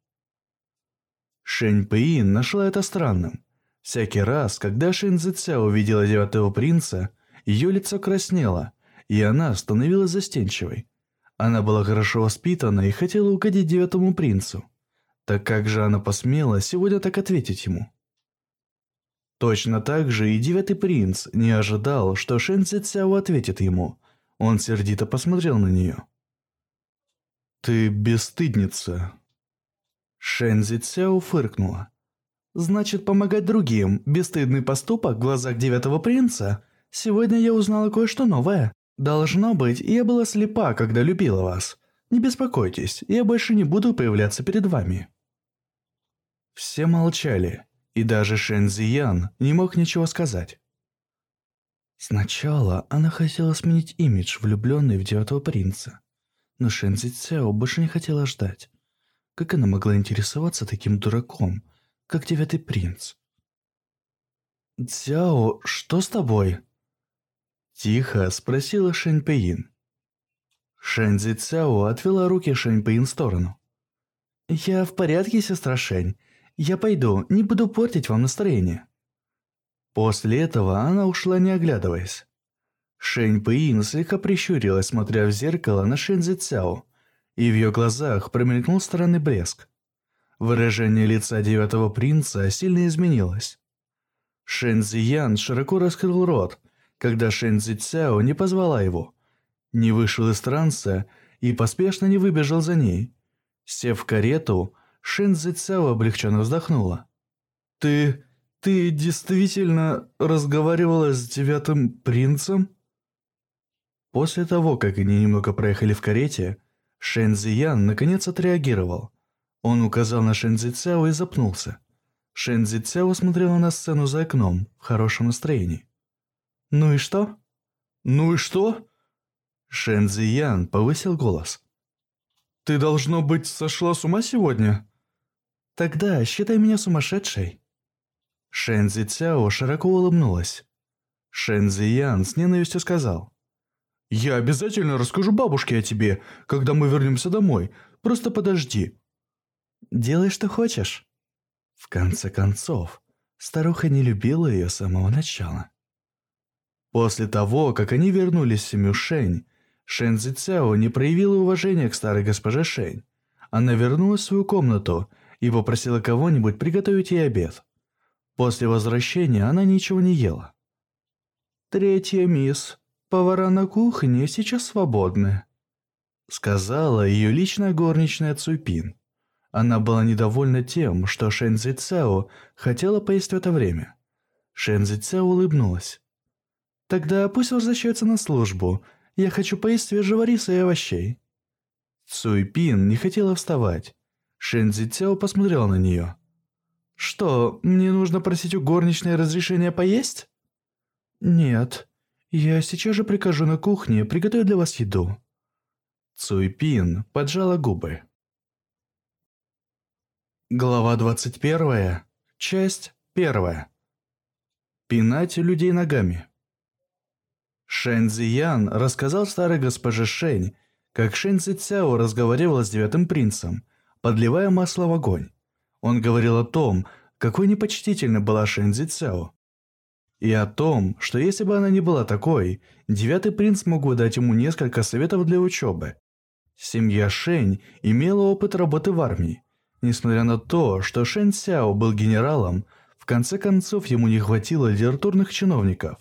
[SPEAKER 1] Шэнь Пэйин нашла это странным, Всякий раз, когда Шинзи Ця увидела девятого принца, ее лицо краснело, и она становилась застенчивой. Она была хорошо воспитана и хотела угодить девятому принцу. Так как же она посмела сегодня так ответить ему? Точно так же и девятый принц не ожидал, что Шэнзи Цяо ответит ему. Он сердито посмотрел на нее. «Ты бесстыдница». Шэнзи Цяо фыркнула. Значит, помогать другим – бесстыдный поступок в глазах девятого принца? Сегодня я узнала кое-что новое. Должно быть, я была слепа, когда любила вас. Не беспокойтесь, я больше не буду появляться перед вами». Все молчали, и даже Шэн Зиян не мог ничего сказать. Сначала она хотела сменить имидж влюбленной в девятого принца, но Шэн Зи Цяо больше не хотела ждать. Как она могла интересоваться таким дураком, как девятый принц. «Цяо, что с тобой?» Тихо спросила Шэнь Пэйин. Шэньзи Цяо отвела руки Шэнь Пэйин в сторону. «Я в порядке, сестра Шэнь. Я пойду, не буду портить вам настроение». После этого она ушла, не оглядываясь. Шэнь Пэйин слегка прищурилась, смотря в зеркало на Шэньзи Цяо, и в ее глазах промелькнул странный блеск. Выражение лица девятого принца сильно изменилось. Шэнзи Ян широко раскрыл рот, когда Шэнзи Цяо не позвала его, не вышел из транса и поспешно не выбежал за ней. Сев в карету, Шэнзи Цяо облегченно вздохнула. «Ты... ты действительно разговаривала с девятым принцем?» После того, как они немного проехали в карете, Шэнзи Ян наконец отреагировал – он указал на Шэнзи Цяо и запнулся. Шэнзи Цяо смотрела на сцену за окном в хорошем настроении. «Ну и что?» «Ну и что?» Шэнзи Ян повысил голос. «Ты, должно быть, сошла с ума сегодня?» «Тогда считай меня сумасшедшей». Шэнзи Цяо широко улыбнулась. Шэнзи Ян с ненавистью сказал. «Я обязательно расскажу бабушке о тебе, когда мы вернемся домой. Просто подожди». «Делай, что хочешь». В конце концов, старуха не любила ее с самого начала. После того, как они вернулись в семью Шэнь, Шэн Цзяо не проявила уважения к старой госпоже Шэнь. Она вернулась в свою комнату и попросила кого-нибудь приготовить ей обед. После возвращения она ничего не ела. «Третья мисс, повара на кухне сейчас свободны», сказала ее личная горничная Цуйпин. Она была недовольна тем, что Шэн Цзэцао хотела поесть в это время. Шэн Цзэцао улыбнулась. «Тогда пусть возвращается на службу. Я хочу поесть свежего риса и овощей». Цуйпин не хотела вставать. Шэн Цзэцао посмотрел на нее. «Что, мне нужно просить у горничной разрешения поесть?» «Нет, я сейчас же прикажу на кухне приготовить для вас еду». Цуйпин поджала губы. Глава 21. Часть 1. Пинать людей ногами. Шэнь Цзиян рассказал старой госпоже Шэнь, как Шэнь Цзяо разговаривала с девятым принцем, подливая масло в огонь. Он говорил о том, какой непочтительной была Шэнь Цзяо. И о том, что если бы она не была такой, девятый принц мог бы дать ему несколько советов для учебы. Семья Шэнь имела опыт работы в армии. Несмотря на то, что Шэнь Сяо был генералом, в конце концов ему не хватило литературных чиновников.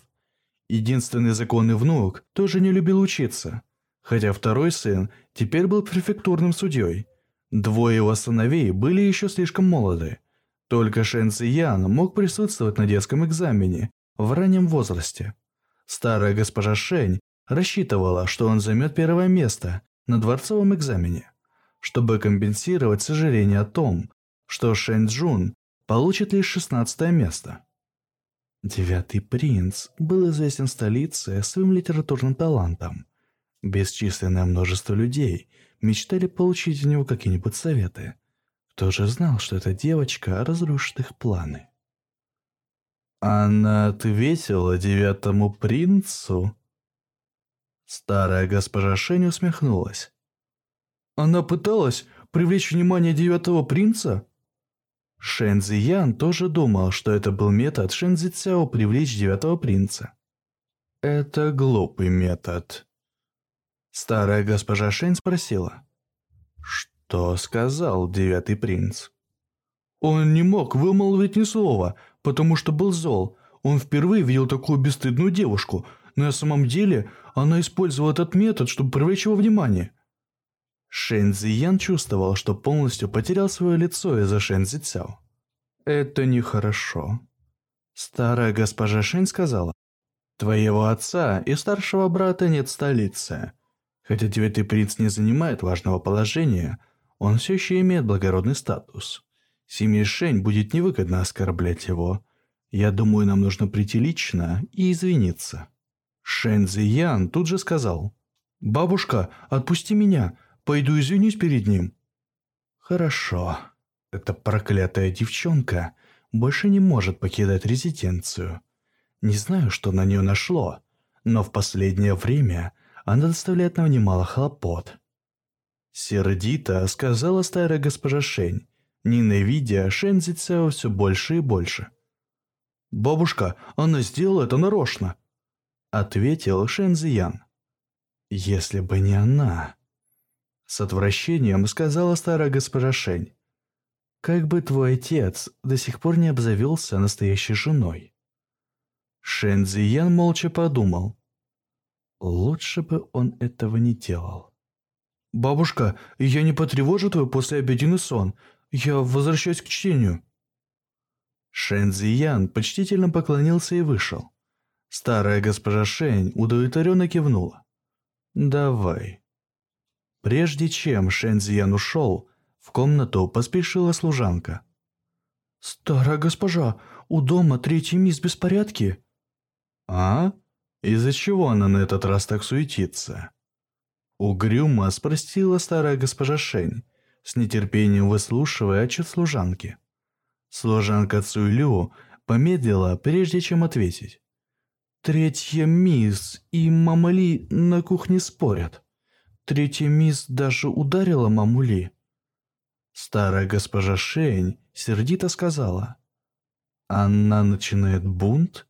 [SPEAKER 1] Единственный законный внук тоже не любил учиться, хотя второй сын теперь был префектурным судьей. Двое его сыновей были еще слишком молоды. Только Шэн Циян мог присутствовать на детском экзамене в раннем возрасте. Старая госпожа Шэнь рассчитывала, что он займет первое место на дворцовом экзамене, чтобы компенсировать сожаление о том, что Шэнь Джун получит лишь шестнадцатое место. Девятый принц был известен в столице своим литературным талантом. Бесчисленное множество людей мечтали получить у него какие-нибудь советы. Кто же знал, что эта девочка разрушит их планы? Она ответила девятому принцу. Старая госпожа Шень усмехнулась. Она пыталась привлечь внимание девятого принца? Шэн Ян тоже думал, что это был метод Шэн Цяо привлечь девятого принца. Это глупый метод. Старая госпожа Шэнь спросила. Что сказал девятый принц? Он не мог вымолвить ни слова, потому что был зол. Он впервые видел такую бесстыдную девушку, но на самом деле она использовала этот метод, чтобы привлечь его внимание. Шэн Цзиян чувствовал, что полностью потерял свое лицо из-за Шэн Цзяо. «Это нехорошо». Старая госпожа Шэнь сказала, «Твоего отца и старшего брата нет в столице. Хотя девятый принц не занимает важного положения, он все еще имеет благородный статус. Семье Шэнь будет невыгодно оскорблять его. Я думаю, нам нужно прийти лично и извиниться». Шэнь Цзиян тут же сказал, «Бабушка, отпусти меня, Пойду извинюсь перед ним». «Хорошо. Эта проклятая девчонка больше не может покидать резиденцию. Не знаю, что на нее нашло, но в последнее время она доставляет нам немало хлопот». Сердито сказала старая госпожа Шень, ненавидя Шэнь Цзэцяо все больше и больше. «Бабушка, она сделала это нарочно», — ответил Шэн Цзиян. «Если бы не она...» С отвращением сказала старая госпожа Шень. «Как бы твой отец до сих пор не обзавелся настоящей женой?» Шэн Цзиян молча подумал. Лучше бы он этого не делал. «Бабушка, я не потревожу твой послеобеденный сон. Я возвращаюсь к чтению». Шэн Цзиян почтительно поклонился и вышел. Старая госпожа Шэнь удовлетворенно кивнула. «Давай». Прежде чем Шэнзиян ушел, в комнату поспешила служанка. «Старая госпожа, у дома третий мисс беспорядки». «А? Из-за чего она на этот раз так суетится?» Угрюмо спросила старая госпожа Шэнь, с нетерпением выслушивая отчет служанки. Служанка Цуйлю помедлила, прежде чем ответить. Третья мисс и Мамали на кухне спорят. Третья мисс даже ударила Мамули. Старая госпожа Шень сердито сказала. Она начинает бунт?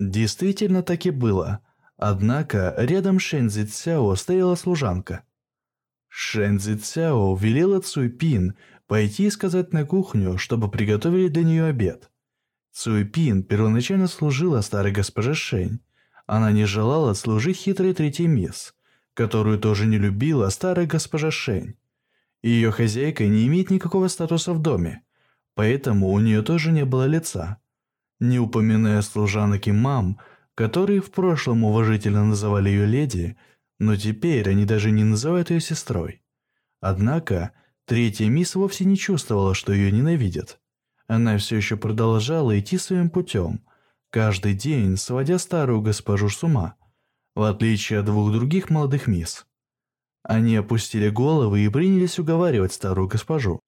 [SPEAKER 1] Действительно так и было. Однако рядом Шэнзи Цяо стояла служанка. Шэнзи Цяо велела Цуйпин пойти и сказать на кухню, чтобы приготовили для нее обед. Цуйпин первоначально служила старой госпоже Шэнь. Она не желала служить хитрой третьей мисс, которую тоже не любила старая госпожа Шэнь. Ее хозяйка не имеет никакого статуса в доме, поэтому у нее тоже не было лица. Не упоминая служанок и мам, которые в прошлом уважительно называли ее леди, но теперь они даже не называют ее сестрой. Однако, третья мисс вовсе не чувствовала, что ее ненавидят. Она все еще продолжала идти своим путем, каждый день сводя старую госпожу с ума, в отличие от двух других молодых мисс. Они опустили головы и принялись уговаривать старую госпожу.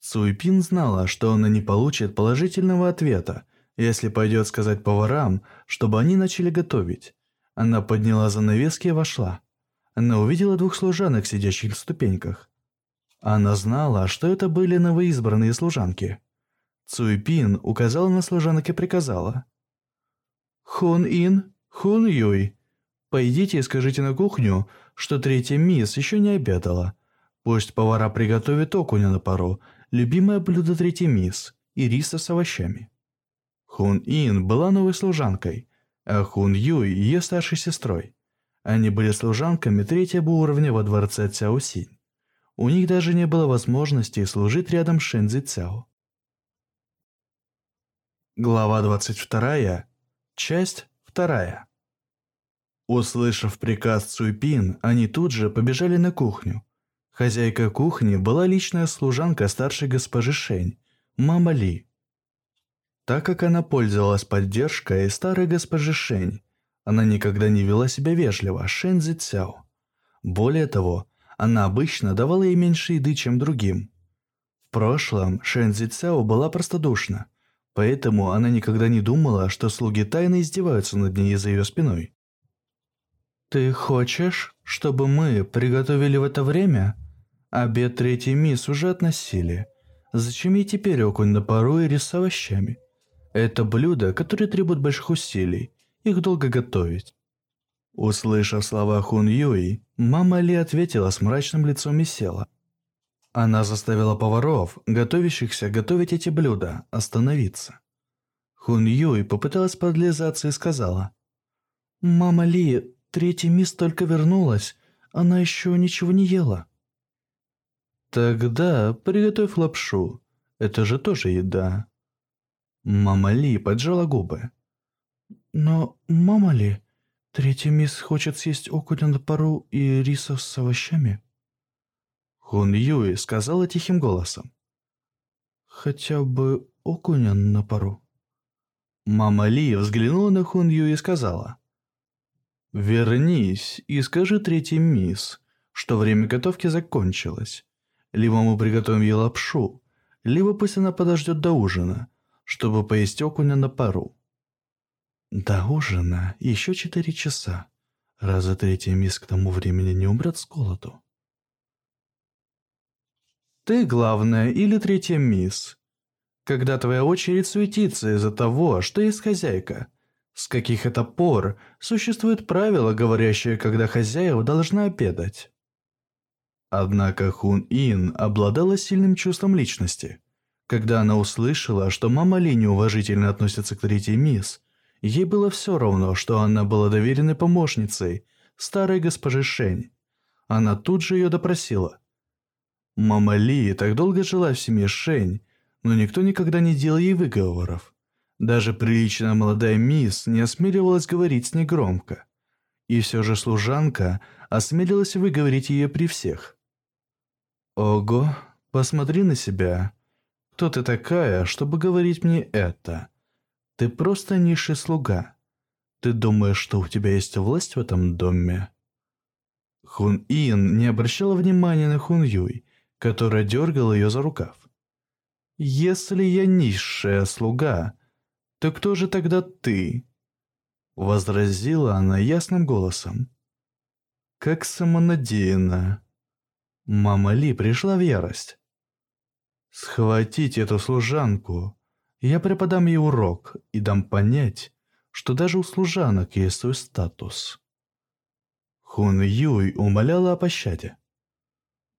[SPEAKER 1] Цуйпин знала, что она не получит положительного ответа, если пойдет сказать поварам, чтобы они начали готовить. Она подняла занавески и вошла. Она увидела двух служанок, сидящих на ступеньках. Она знала, что это были новоизбранные служанки. Цуйпин указала на служанок и приказала. «Хун Ин, Хун Юй, пойдите и скажите на кухню, что третья мисс еще не обедала. Пусть повара приготовят окуня на пару любимое блюдо третьей мисс и риса с овощами. Хун Ин была новой служанкой, а Хун Юй – ее старшей сестрой. Они были служанками третьего уровня во дворце Цяо Синь. У них даже не было возможности служить рядом с Шэнзи Цяо. Глава 22. Часть 2. Услышав приказ Цуйпин, они тут же побежали на кухню, Хозяйка кухни была личная служанка старшей госпожи Шень, мама Ли. Так как она пользовалась поддержкой старой госпожи Шень, она никогда не вела себя вежливо, Шэнь Зи Цяо. Более того, она обычно давала ей меньше еды, чем другим. В прошлом Шэнь Цяо была простодушна, поэтому она никогда не думала, что слуги тайно издеваются над ней за ее спиной. «Ты хочешь, чтобы мы приготовили в это время?» Обед третий мисс уже относили. Зачем ей теперь окунь на пару и рис с овощами? Это блюдо, которое требует больших усилий. Их долго готовить. Услышав слова Хун Юи, мама Ли ответила с мрачным лицом и села. Она заставила поваров, готовящихся готовить эти блюда, остановиться. Хун Юй попыталась подлизаться и сказала. «Мама Ли, третья мисс только вернулась, она еще ничего не ела». «Тогда приготовь лапшу. Это же тоже еда». Мама Ли поджала губы. «Но, мама Ли, третья мисс хочет съесть окуня на пару и риса с овощами?» Хун Юй сказала тихим голосом. «Хотя бы окуня на пару». Мама Ли взглянула на Хун Юй и сказала. «Вернись и скажи третьей мисс, что время готовки закончилось. Либо мы приготовим ей лапшу, либо пусть она подождет до ужина, чтобы поесть окуня на пару. До ужина еще четыре часа. Разве третья мисс к тому времени не умрет с голоду? Ты главная или третья мисс? Когда твоя очередь суетится из-за того, что есть хозяйка? С каких это пор существует правило, говорящее, когда хозяева должны обедать? Однако Хун Ин обладала сильным чувством личности. Когда она услышала, что мама Ли неуважительно относится к третьей мисс, ей было все равно, что она была доверенной помощницей старой госпожи Шень. Она тут же ее допросила. Мама Ли так долго жила в семье Шень, но никто никогда не делал ей выговоров. Даже приличная молодая мисс не осмеливалась говорить с ней громко. И все же служанка осмелилась выговорить ее при всех. «Ого, посмотри на себя. Кто ты такая, чтобы говорить мне это? Ты просто низший слуга. Ты думаешь, что у тебя есть власть в этом доме?» Хун Ин не обращала внимания на Хун Юй, которая дергала ее за рукав. «Если я низшая слуга, то кто же тогда ты?» Возразила она ясным голосом. «Как самонадеянно!» Мама Ли пришла в ярость. «Схватить эту служанку! Я преподам ей урок и дам понять, что даже у служанок есть свой статус». Хун Юй умоляла о пощаде.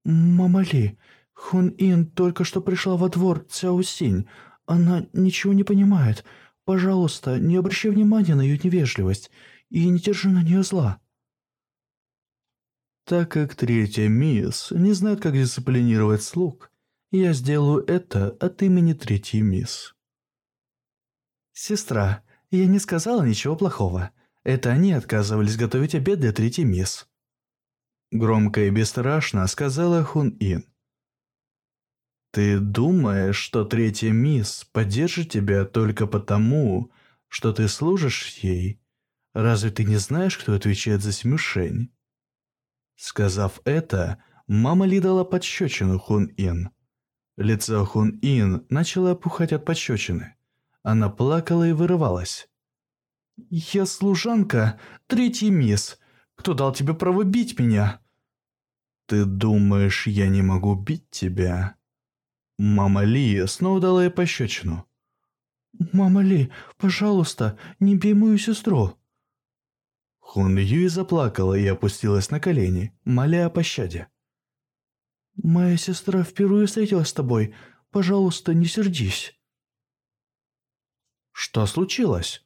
[SPEAKER 2] «Мама Ли, Хун Ин только что пришла во двор Цяо Синь. Она ничего не понимает. Пожалуйста, не обращай внимания на ее невежливость и не держи на нее зла».
[SPEAKER 1] Так как третья мисс не знает, как дисциплинировать слуг, я сделаю это от имени третьей мисс.
[SPEAKER 2] «Сестра, я не сказала ничего плохого. Это они отказывались готовить обед для третьей мисс».
[SPEAKER 1] Громко и бесстрашно сказала Хун Ин. «Ты думаешь, что третья мисс поддержит тебя только потому, что ты служишь ей? Разве ты не знаешь, кто отвечает за Симюшень?» Сказав это, мама Ли дала подщечину Хун Ин. Лицо Хун Ин начало опухать от пощечины. Она плакала и вырывалась.
[SPEAKER 2] «Я служанка, третий мисс. Кто дал тебе право бить меня?»
[SPEAKER 1] «Ты думаешь, я не могу бить тебя?» Мама Ли снова дала ей пощечину.
[SPEAKER 2] «Мама Ли, пожалуйста, не бей мою сестру!»
[SPEAKER 1] Хун Юй заплакала и опустилась на колени, моля о пощаде.
[SPEAKER 2] «Моя сестра впервые встретилась с тобой. Пожалуйста, не сердись».
[SPEAKER 1] «Что случилось?»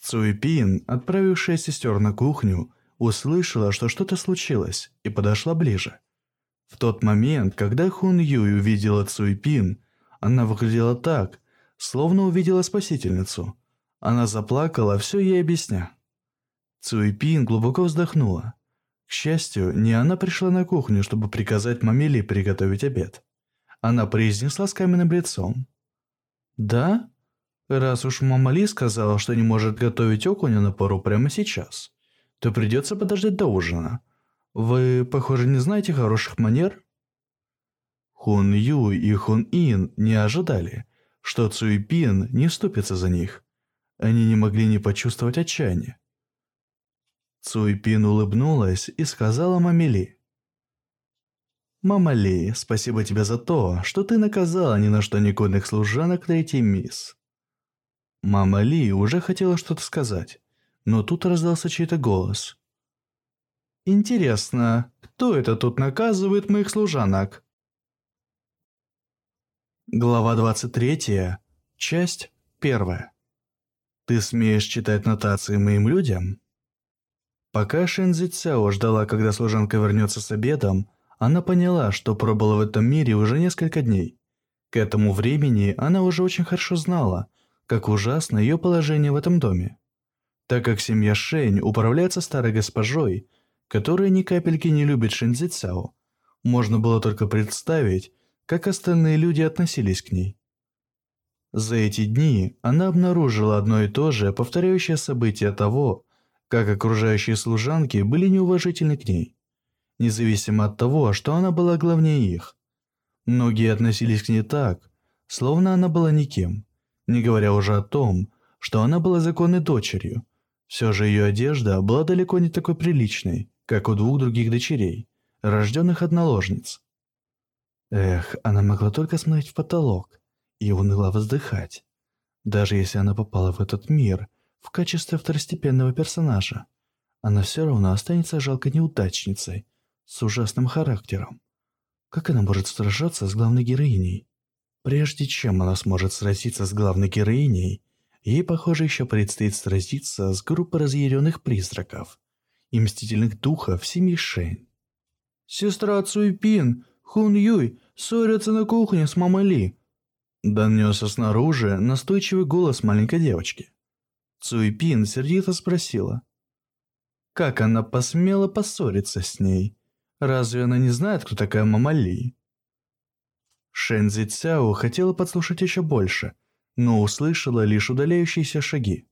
[SPEAKER 1] Цуйпин, отправившая сестер на кухню, услышала, что что-то случилось, и подошла ближе. В тот момент, когда Хун Юй увидела Цуйпин, она выглядела так, словно увидела спасительницу. Она заплакала, все ей объясня. Цуйпин глубоко вздохнула. К счастью, не она пришла на кухню, чтобы приказать Мамели приготовить обед. Она произнесла с каменным лицом. «Да? Раз уж Мамали сказала, что не может готовить окуня на пару прямо сейчас, то придется подождать до ужина. Вы, похоже, не знаете хороших манер?» Хун Ю и Хун Ин не ожидали, что Цуй Пин не вступится за них. Они не могли не почувствовать отчаяния. Цуй Пин улыбнулась и сказала Мамели. «Мама Ли, спасибо тебе за то, что ты наказала ни на что негодных служанок третьей мисс». Мама Ли уже хотела что-то сказать, но тут раздался чей-то голос. Интересно, кто это тут наказывает моих служанок? Глава 23, часть 1. Ты смеешь читать нотации моим людям? Пока Шэнзи Цяо ждала, когда служанка вернется с обедом, она поняла, что пробыла в этом мире уже несколько дней. К этому времени она уже очень хорошо знала, как ужасно ее положение в этом доме. Так как семья Шэнь управляется старой госпожой, которая ни капельки не любит Шинзи Цао. Можно было только представить, как остальные люди относились к ней. За эти дни она обнаружила одно и то же повторяющее событие того, как окружающие служанки были неуважительны к ней, независимо от того, что она была главнее их. Многие относились к ней так, словно она была никем, не говоря уже о том, что она была законной дочерью. Все же ее одежда была далеко не такой приличной, как у двух других дочерей, рожденных от наложниц. Эх, она могла только смотреть в потолок и уныло вздыхать. Даже если она попала в этот мир в качестве второстепенного персонажа, она все равно останется жалкой неудачницей с ужасным характером. Как она может сражаться с главной героиней? Прежде чем она сможет сразиться с главной героиней, ей, похоже, еще предстоит сразиться с группой разъяренных призраков и мстительных духов семьи Шэнь.
[SPEAKER 2] «Сестра Цуйпин, Хун Юй ссорятся на кухне с мамой Ли»,
[SPEAKER 1] донесся снаружи настойчивый голос маленькой девочки. Цуйпин сердито спросила. Как она посмела поссориться с ней? Разве она не знает, кто такая мама Ли? Шэнзи Цяо хотела подслушать еще больше, но услышала лишь удаляющиеся шаги.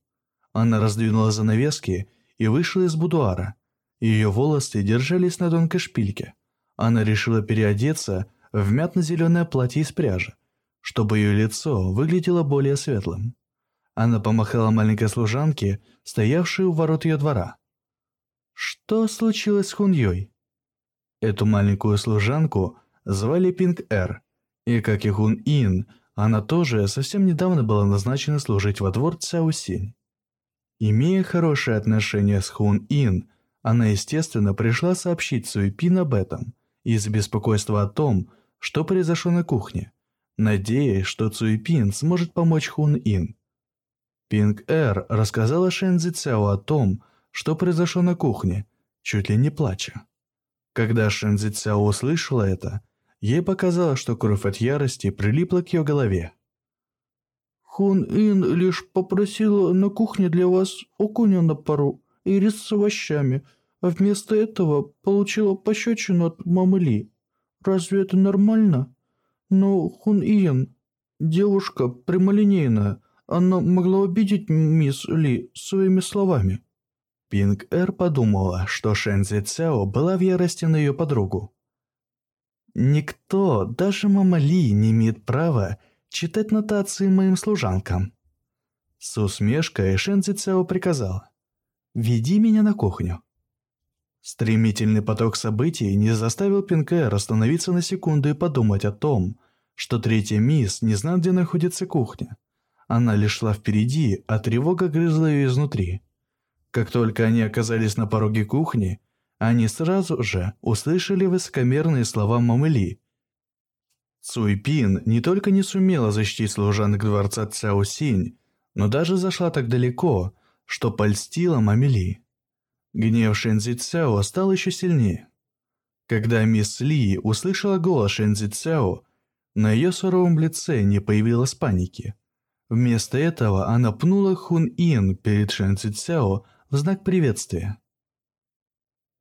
[SPEAKER 1] Она раздвинула занавески и вышла из будуара. Ее волосы держались на тонкой шпильке. Она решила переодеться в мятно-зеленое платье из пряжи, чтобы ее лицо выглядело более светлым. Она помахала маленькой служанке, стоявшей у ворот ее двора. Что случилось с Хуньей? Эту маленькую служанку звали Пинг Эр, и как и Хун Ин, она тоже совсем недавно была назначена служить во двор Цяо Синь. Имея хорошие отношения с Хун Ин, она, естественно, пришла сообщить Суэпин об этом из беспокойства о том, что произошло на кухне, надеясь, что Цуйпин сможет помочь Хун Ин. Пинг Эр рассказала Шэнзи Цяо о том, что произошло на кухне, чуть ли не плача. Когда Шэнзи Цяо услышала это, ей показалось, что кровь от ярости прилипла к ее голове.
[SPEAKER 2] Хун Ин лишь попросила на кухне для вас окуня на пару и рис с овощами, а вместо этого получила пощечину от мамы Ли. Разве это нормально? Но Хун Ин, девушка прямолинейная, она могла обидеть мисс Ли своими словами.
[SPEAKER 1] Пинг Эр подумала, что Шэнзи Цяо была в ярости на ее подругу. Никто, даже мама Ли, не имеет права читать нотации моим служанкам. С усмешкой Шэнзи Цяо приказал. «Веди меня на кухню». Стремительный поток событий не заставил Пинкэр остановиться на секунду и подумать о том, что третья мисс не знает, где находится кухня. Она лишь шла впереди, а тревога грызла ее изнутри. Как только они оказались на пороге кухни, они сразу же услышали высокомерные слова Мамыли Цуйпин не только не сумела защитить служанок дворца Цяо Синь, но даже зашла так далеко, что польстила Мамели. Гнев Шэнзи Цяо стал еще сильнее. Когда мисс Ли услышала голос Шэнзи Цяо, на ее суровом лице не появилось паники. Вместо этого она пнула Хун Ин перед Шэнзи Цяо в знак приветствия.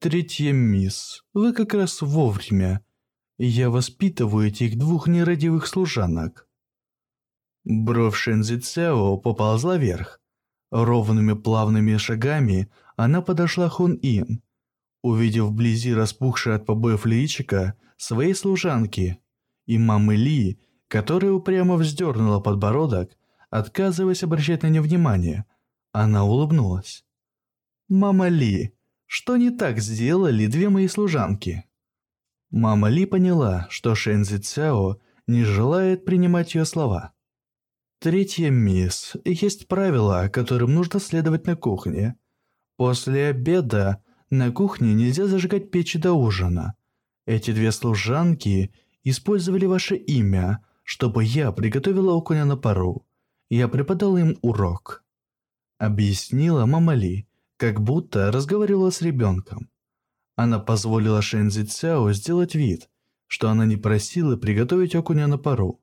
[SPEAKER 1] «Третья мисс, вы как раз вовремя», я воспитываю этих двух нерадивых служанок». Бровь Шэнзи Цяо поползла вверх. Ровными плавными шагами она подошла Хун Ин. Увидев вблизи распухшее от побоев личика своей служанки и мамы Ли, которая упрямо вздернула подбородок, отказываясь обращать на нее внимание, она улыбнулась. «Мама Ли, что не так сделали две мои служанки?» Мама Ли поняла, что Шэнзи Цяо не желает принимать ее слова. Третья мисс, есть правила, которым нужно следовать на кухне. После обеда на кухне нельзя зажигать печи до ужина. Эти две служанки использовали ваше имя, чтобы я приготовила окуня на пару. Я преподала им урок. Объяснила мама Ли, как будто разговаривала с ребенком. Она позволила Шэнзи Цяо сделать вид, что она не просила приготовить окуня на пару.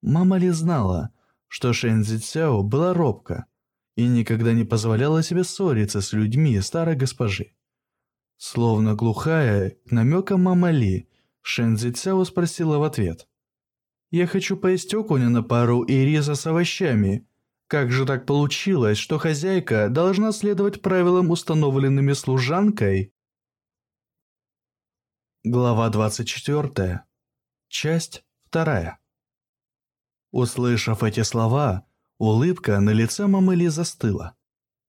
[SPEAKER 1] Мама Ли знала, что Шэнзи Цяо была робка и никогда не позволяла себе ссориться с людьми старой госпожи. Словно глухая к намекам мама Ли, Шэнзи Цяо спросила в ответ. «Я хочу поесть окуня на пару и риза с овощами. Как же так получилось, что хозяйка должна следовать правилам, установленными служанкой?» Глава 24. Часть 2. Услышав эти слова, улыбка на лице Мамыли застыла.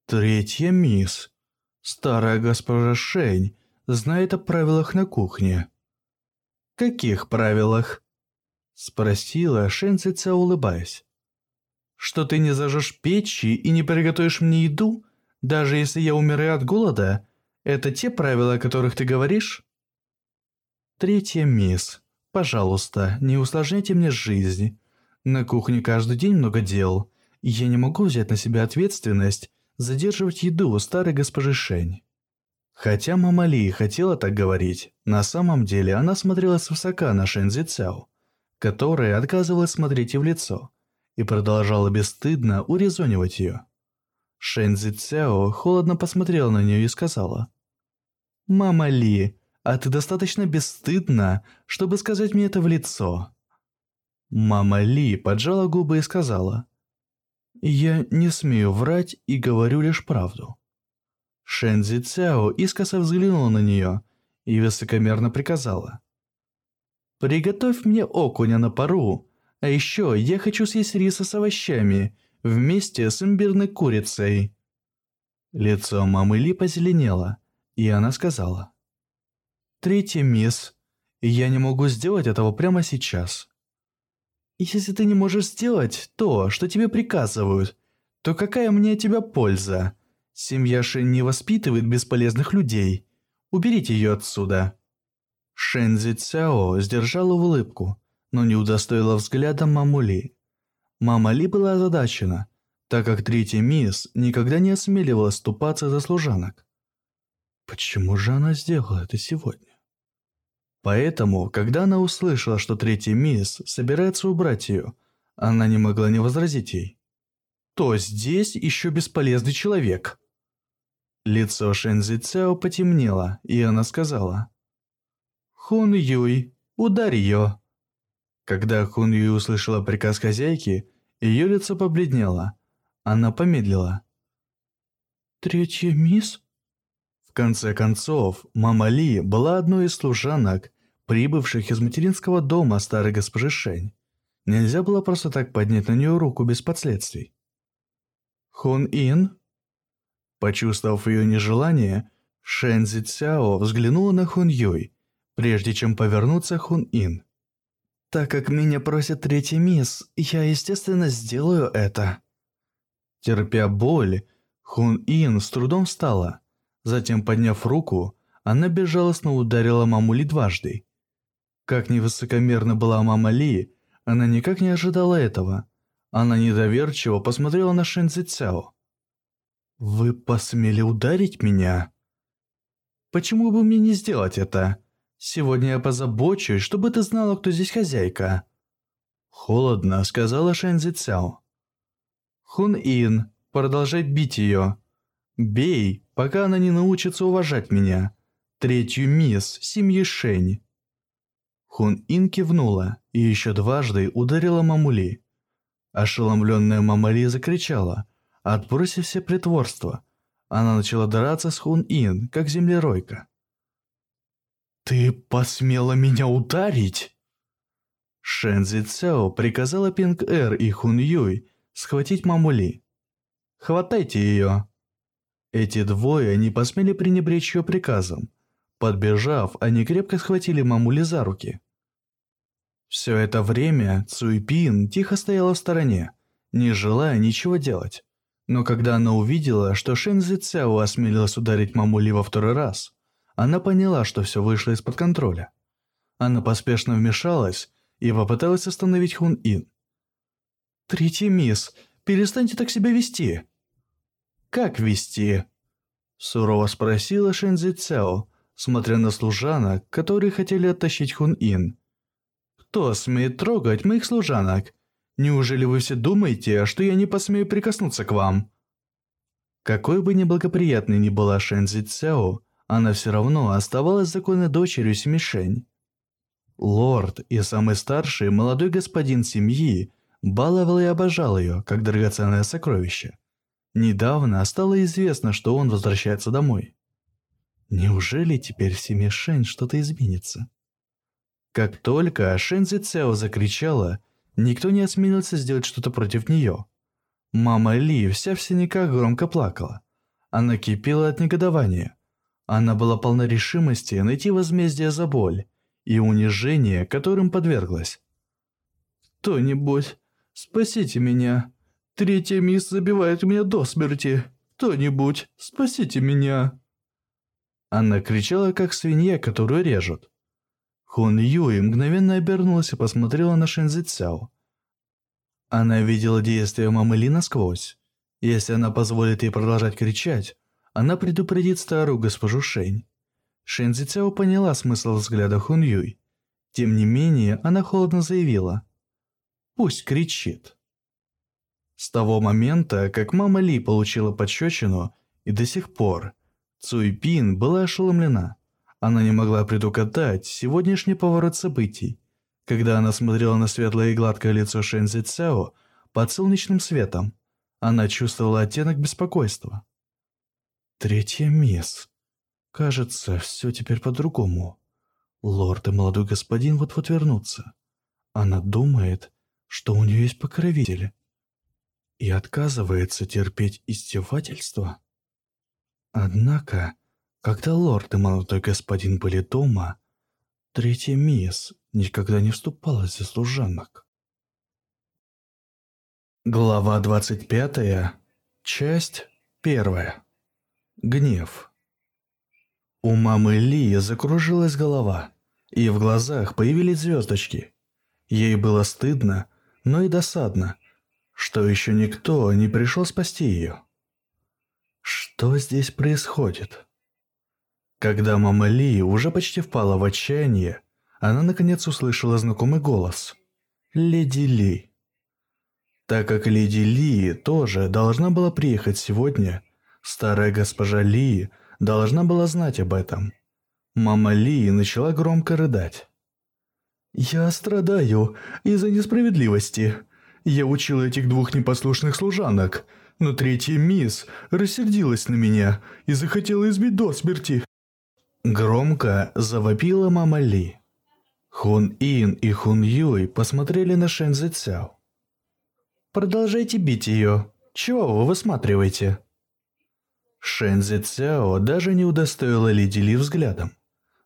[SPEAKER 1] Третья мисс. Старая госпожа Шень знает о правилах на кухне. «Каких правилах?» Спросила Шэнь Циця, улыбаясь. «Что ты не зажжешь печи и не приготовишь мне еду, даже если я умираю от голода? Это те правила, о которых ты говоришь?» Третья мисс. Пожалуйста, не усложняйте мне жизнь. На кухне каждый день много дел. И я не могу взять на себя ответственность задерживать еду у старой госпожи Шень. Хотя мама Ли хотела так говорить, на самом деле она смотрела свысока на Шэнзи Цяо, которая отказывалась смотреть ей в лицо и продолжала бесстыдно урезонивать ее. Шэнзи Цяо холодно посмотрела на нее и сказала, «Мама Ли, а ты достаточно бесстыдна, чтобы сказать мне это в лицо». Мама Ли поджала губы и сказала, «Я не смею врать и говорю лишь правду». Шэнзи Цяо искоса взглянула на нее и высокомерно приказала, «Приготовь мне окуня на пару, а еще я хочу съесть риса с овощами, вместе с имбирной курицей. Лицо мамы Ли позеленело, и она сказала. «Третья мисс, я не могу сделать этого прямо сейчас. Если ты не можешь сделать то, что тебе приказывают, то какая мне от тебя польза? Семья Шен не воспитывает бесполезных людей. Уберите ее отсюда». Шэнзи Цяо сдержала улыбку, но не удостоила взглядом маму Ли. Мама Ли была озадачена, так как третья мисс никогда не осмеливалась ступаться за служанок. Почему же она сделала это сегодня? Поэтому, когда она услышала, что третья мисс собирается убрать ее, она не могла не возразить ей. То здесь еще бесполезный человек. Лицо Шэнзи Цяо потемнело, и она сказала. «Хун Юй, ударь ее!» Когда Хун Юй услышала приказ хозяйки, ее лицо побледнело. Она помедлила.
[SPEAKER 2] «Третья мисс?»
[SPEAKER 1] В конце концов, мама Ли была одной из служанок, прибывших из материнского дома старой госпожи Шень. Нельзя было просто так поднять на нее руку без последствий. «Хун Ин?» Почувствовав ее нежелание, Шэн Зи Цяо взглянула на Хун Юй, прежде чем повернуться Хун Ин. «Так как меня просит третий мисс, я, естественно, сделаю это». Терпя боль, Хун Ин с трудом встала. Затем, подняв руку, она безжалостно ударила маму Ли дважды. Как невысокомерна была мама Ли, она никак не ожидала этого. Она недоверчиво посмотрела на Шэнзи Цяо. «Вы посмели ударить меня?» «Почему бы мне не сделать это?» Сегодня я позабочусь, чтобы ты знала, кто здесь хозяйка». Холодно, сказала Шэнзи Цяо. Хун Ин, продолжай бить ее. Бей, пока она не научится уважать меня. Третью мисс семьи Шэнь. Хун Ин кивнула и еще дважды ударила Мамули. Ошеломленная Мамали закричала, отбросив все притворство. Она начала драться с Хун Ин, как землеройка. «Ты посмела меня ударить?» Шэнзи Цяо приказала Пинг Эр и Хун Юй схватить маму Ли. «Хватайте ее!» Эти двое не посмели пренебречь ее приказом. Подбежав, они крепко схватили маму Ли за руки. Все это время Цуй Пин тихо стояла в стороне, не желая ничего делать. Но когда она увидела, что Шэнзи Цяо осмелилась ударить маму Ли во второй раз, она поняла, что все вышло из-под контроля. Она поспешно вмешалась и попыталась остановить Хун Ин. «Третья мисс, перестаньте так себя вести!» «Как вести?» Сурово спросила Шэнзи Цяо, смотря на служанок, которые хотели оттащить Хун Ин. «Кто смеет трогать моих служанок? Неужели вы все думаете, что я не посмею прикоснуться к вам?» Какой бы неблагоприятной ни была Шэнзи Цяо, она все равно оставалась законной дочерью Семишень. Лорд и самый старший молодой господин семьи баловал и обожал ее, как драгоценное сокровище. Недавно стало известно, что он возвращается домой. Неужели теперь в семье Шэнь что-то изменится? Как только Шэнзи Цяо закричала, никто не осмелился сделать что-то против нее. Мама Ли вся в синяках громко плакала. Она кипела от негодования. Она была полна решимости найти возмездие за боль и унижение, которым подверглась. «Кто-нибудь, спасите меня! Третья мисс забивает меня до смерти! Кто-нибудь, спасите меня!» Она кричала, как свинья, которую режут. Хун Юй мгновенно обернулась и посмотрела на Шэнзи Цяо. Она видела действия мамы Ли насквозь. Если она позволит ей продолжать кричать, она предупредит старую госпожу. Шэнь Цзэцяо поняла смысл взгляда Хун Юй. Тем не менее, она холодно заявила. «Пусть кричит». С того момента, как мама Ли получила подщечину, и до сих пор, Цуй Пин была ошеломлена. Она не могла предугадать сегодняшний поворот событий, когда она смотрела на светлое и гладкое лицо Шэнь Цзэцяо под солнечным светом. Она чувствовала оттенок беспокойства. Третья мисс. Кажется, все теперь по-другому. Лорд и молодой господин вот-вот вернутся. Она думает, что у нее есть покровитель. и отказывается терпеть издевательства? Однако, когда лорд и молодой господин были дома, третья мисс никогда не вступалась за служанок. Глава 25. Часть 1. Гнев. У мамы Ли закружилась голова, и в глазах появились звездочки. Ей было стыдно, но и досадно, что еще никто не пришел спасти ее. Что здесь происходит? Когда мама Ли уже почти впала в отчаяние, она наконец услышала знакомый голос. «Леди Ли». Так как леди Ли тоже должна была приехать сегодня, старая госпожа Ли должна была знать об этом. Мама Ли начала громко рыдать. «Я страдаю из-за несправедливости. Я учила этих двух непослушных служанок, но третья мисс рассердилась на меня и захотела избить до смерти». Громко завопила мама Ли. Хун Ин и Хун Юй посмотрели на Шэн Зи Цяо. Продолжайте бить ее. Чего вы высматриваете?» Шэнзи Цяо даже не удостоила Леди Ли взглядом,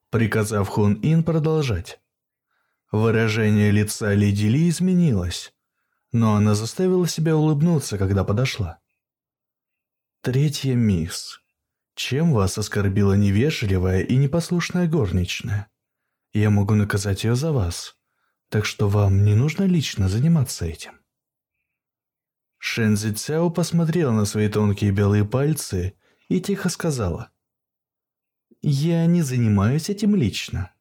[SPEAKER 1] приказав Хун Ин продолжать. Выражение лица Леди Ли изменилось, но она заставила себя улыбнуться, когда подошла. Третья мисс. Чем вас оскорбила невежливая и непослушная горничная? Я могу наказать ее за вас, так что вам не нужно лично заниматься этим. Шэнзи Цяо посмотрела на свои тонкие белые пальцы и тихо сказала. «Я не занимаюсь этим лично».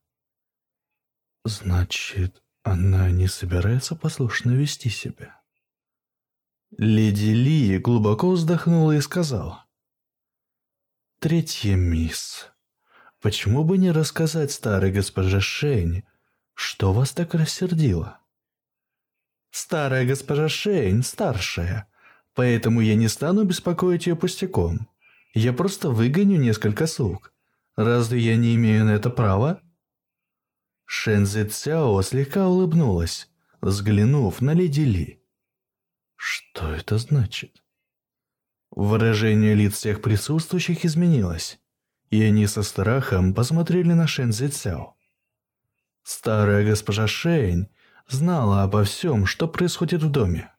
[SPEAKER 1] «Значит, она не собирается послушно вести себя?» Леди Ли глубоко вздохнула и сказала. «Третья мисс, почему бы не рассказать старой госпоже Шэнь, что вас так рассердило?» Старая госпожа Шейн старшая, поэтому я не стану беспокоить ее пустяком. Я просто выгоню несколько слуг. Разве я не имею на это права?» Шэнзи Цяо слегка улыбнулась, взглянув на леди Ли. «Что это значит?» Выражение лиц всех присутствующих изменилось, и они со страхом посмотрели на Шэнзи Цяо. Старая госпожа Шэнь знала обо всем, что происходит в доме.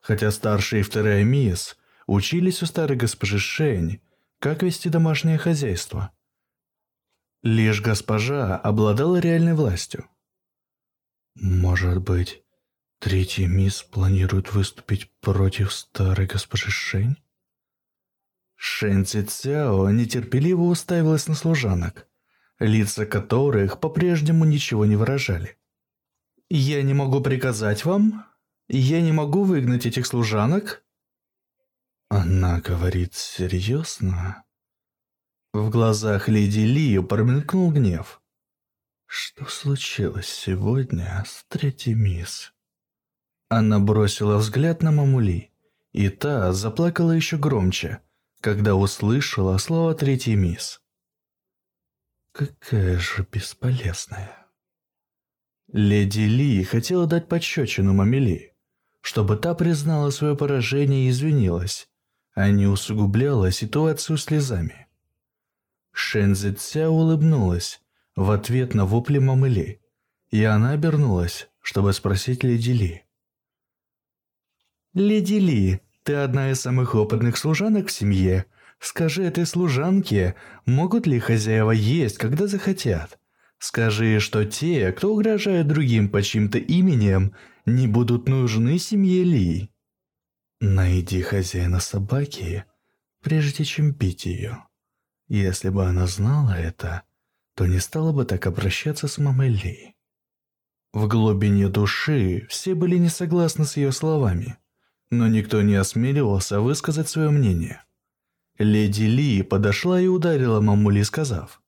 [SPEAKER 1] Хотя старшая и вторая мисс учились у старой госпожи Шень, как вести домашнее хозяйство. Лишь госпожа обладала реальной властью. Может быть, третья мисс планирует выступить против старой госпожи Шень? Шэнь Цзяо нетерпеливо уставилась на служанок, лица которых по-прежнему ничего не выражали. «Я не могу приказать вам? Я не могу выгнать этих служанок?» Она говорит серьезно. В глазах леди Ли промелькнул гнев. Что случилось сегодня с третьей мисс? Она бросила взгляд на мамули, и та заплакала еще громче, когда услышала слова третьей мисс. Какая же бесполезная. Леди Ли хотела дать пощечину Мамели, чтобы та признала свое поражение и извинилась, а не усугубляла ситуацию слезами. Шэнзи Ця улыбнулась в ответ на вопли Мамели, и она обернулась, чтобы спросить Леди Ли. «Леди Ли, ты одна из самых опытных служанок в семье. Скажи этой служанке, могут ли хозяева есть, когда захотят?» Скажи, что те, кто угрожает другим по чьим-то именем, не будут нужны семье Ли. Найди хозяина собаки, прежде чем бить ее. Если бы она знала это, то не стала бы так обращаться с мамой Ли. В глубине души все были не согласны с ее словами, но никто не осмеливался высказать свое мнение. Леди Ли подошла и ударила маму Ли, сказав,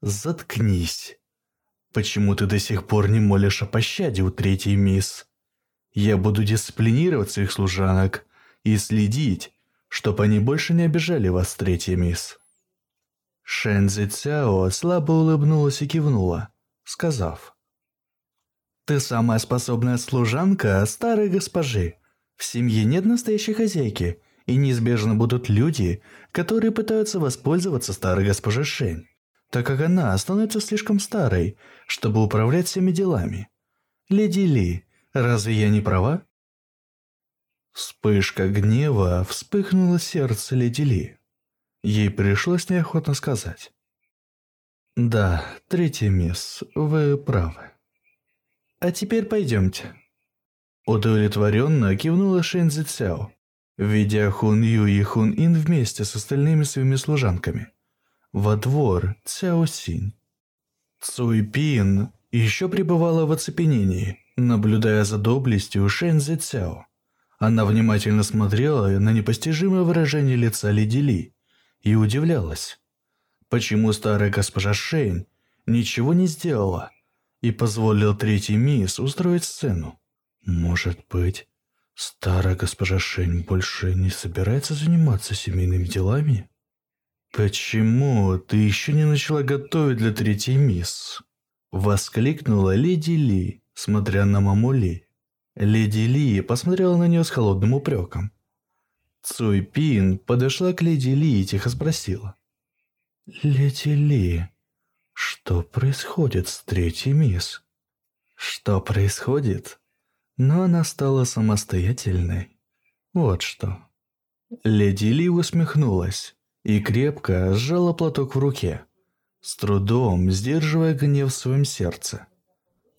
[SPEAKER 1] «Заткнись. Почему ты до сих пор не молишь о пощаде у третьей мисс? Я буду дисциплинировать своих служанок и следить, чтобы они больше не обижали вас, третья мисс». Шэнзи Цяо слабо улыбнулась и кивнула, сказав, «Ты самая способная служанка старой госпожи. В семье нет настоящей хозяйки, и неизбежно будут люди, которые пытаются воспользоваться старой госпожей Шень, так как она становится слишком старой, чтобы управлять всеми делами. Леди Ли, разве я не права? Вспышка гнева вспыхнула сердце леди Ли. Ей пришлось неохотно сказать. «Да, третья мисс, вы правы. А теперь пойдемте». Удовлетворенно кивнула Шэнзи Цяо, ведя Хун Ю и Хун Ин вместе с остальными своими служанками. Во двор Цяо Синь. Цуй Пин еще пребывала в оцепенении, наблюдая за доблестью Шэнзи Цяо. Она внимательно смотрела на непостижимое выражение лица Леди Ли и удивлялась, почему старая госпожа Шейн ничего не сделала и позволила третьей мисс устроить сцену. Может быть, старая госпожа Шейн больше не собирается заниматься семейными делами? «Почему ты еще не начала готовить для третьей мисс?» Воскликнула леди Ли, смотря на маму Ли. Леди Ли посмотрела на нее с холодным упреком. Цуй Пин подошла к леди Ли и тихо спросила. «Леди Ли, что происходит с третьей мисс?» «Что происходит?» Но она стала самостоятельной. Вот что. Леди Ли усмехнулась и крепко сжала платок в руке, с трудом сдерживая гнев в своем сердце,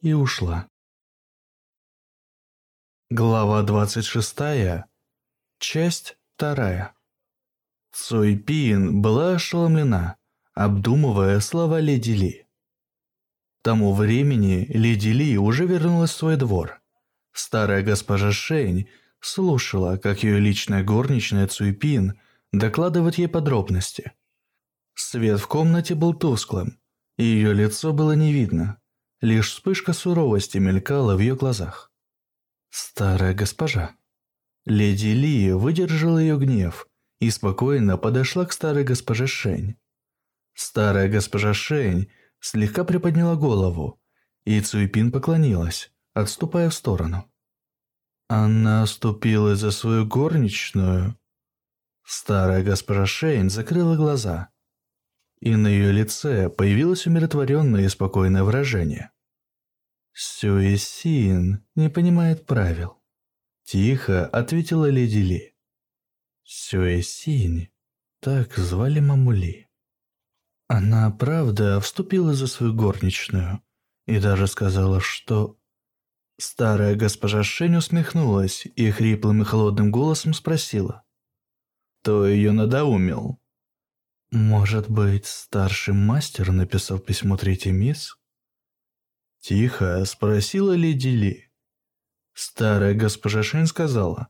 [SPEAKER 1] и ушла. Глава 26. Часть 2. Цуй Пин была ошеломлена, обдумывая слова Леди Ли. К тому времени Леди Ли уже вернулась в свой двор. Старая госпожа Шень слушала, как ее личная горничная Цуйпин докладывает ей подробности. Свет в комнате был тусклым, и ее лицо было не видно. Лишь вспышка суровости мелькала в ее глазах. «Старая госпожа». Леди Ли выдержала ее гнев и спокойно подошла к старой госпоже Шень. Старая госпожа Шень слегка приподняла голову, и Цуйпин поклонилась, отступая в сторону. Она ступила за свою горничную Старая госпожа Шейн закрыла глаза, и на ее лице появилось умиротворенное и спокойное выражение. «Сюэсин не понимает правил», – тихо ответила леди Ли. Сюэсинь, так звали мамули. Она, правда, вступила за свою горничную и даже сказала, что... Старая госпожа Шень усмехнулась и хриплым и холодным голосом спросила кто ее надоумил. Может быть, старший мастер написал письмо третьей мисс? Тихо спросила леди Ли. Старая госпожа Шин сказала.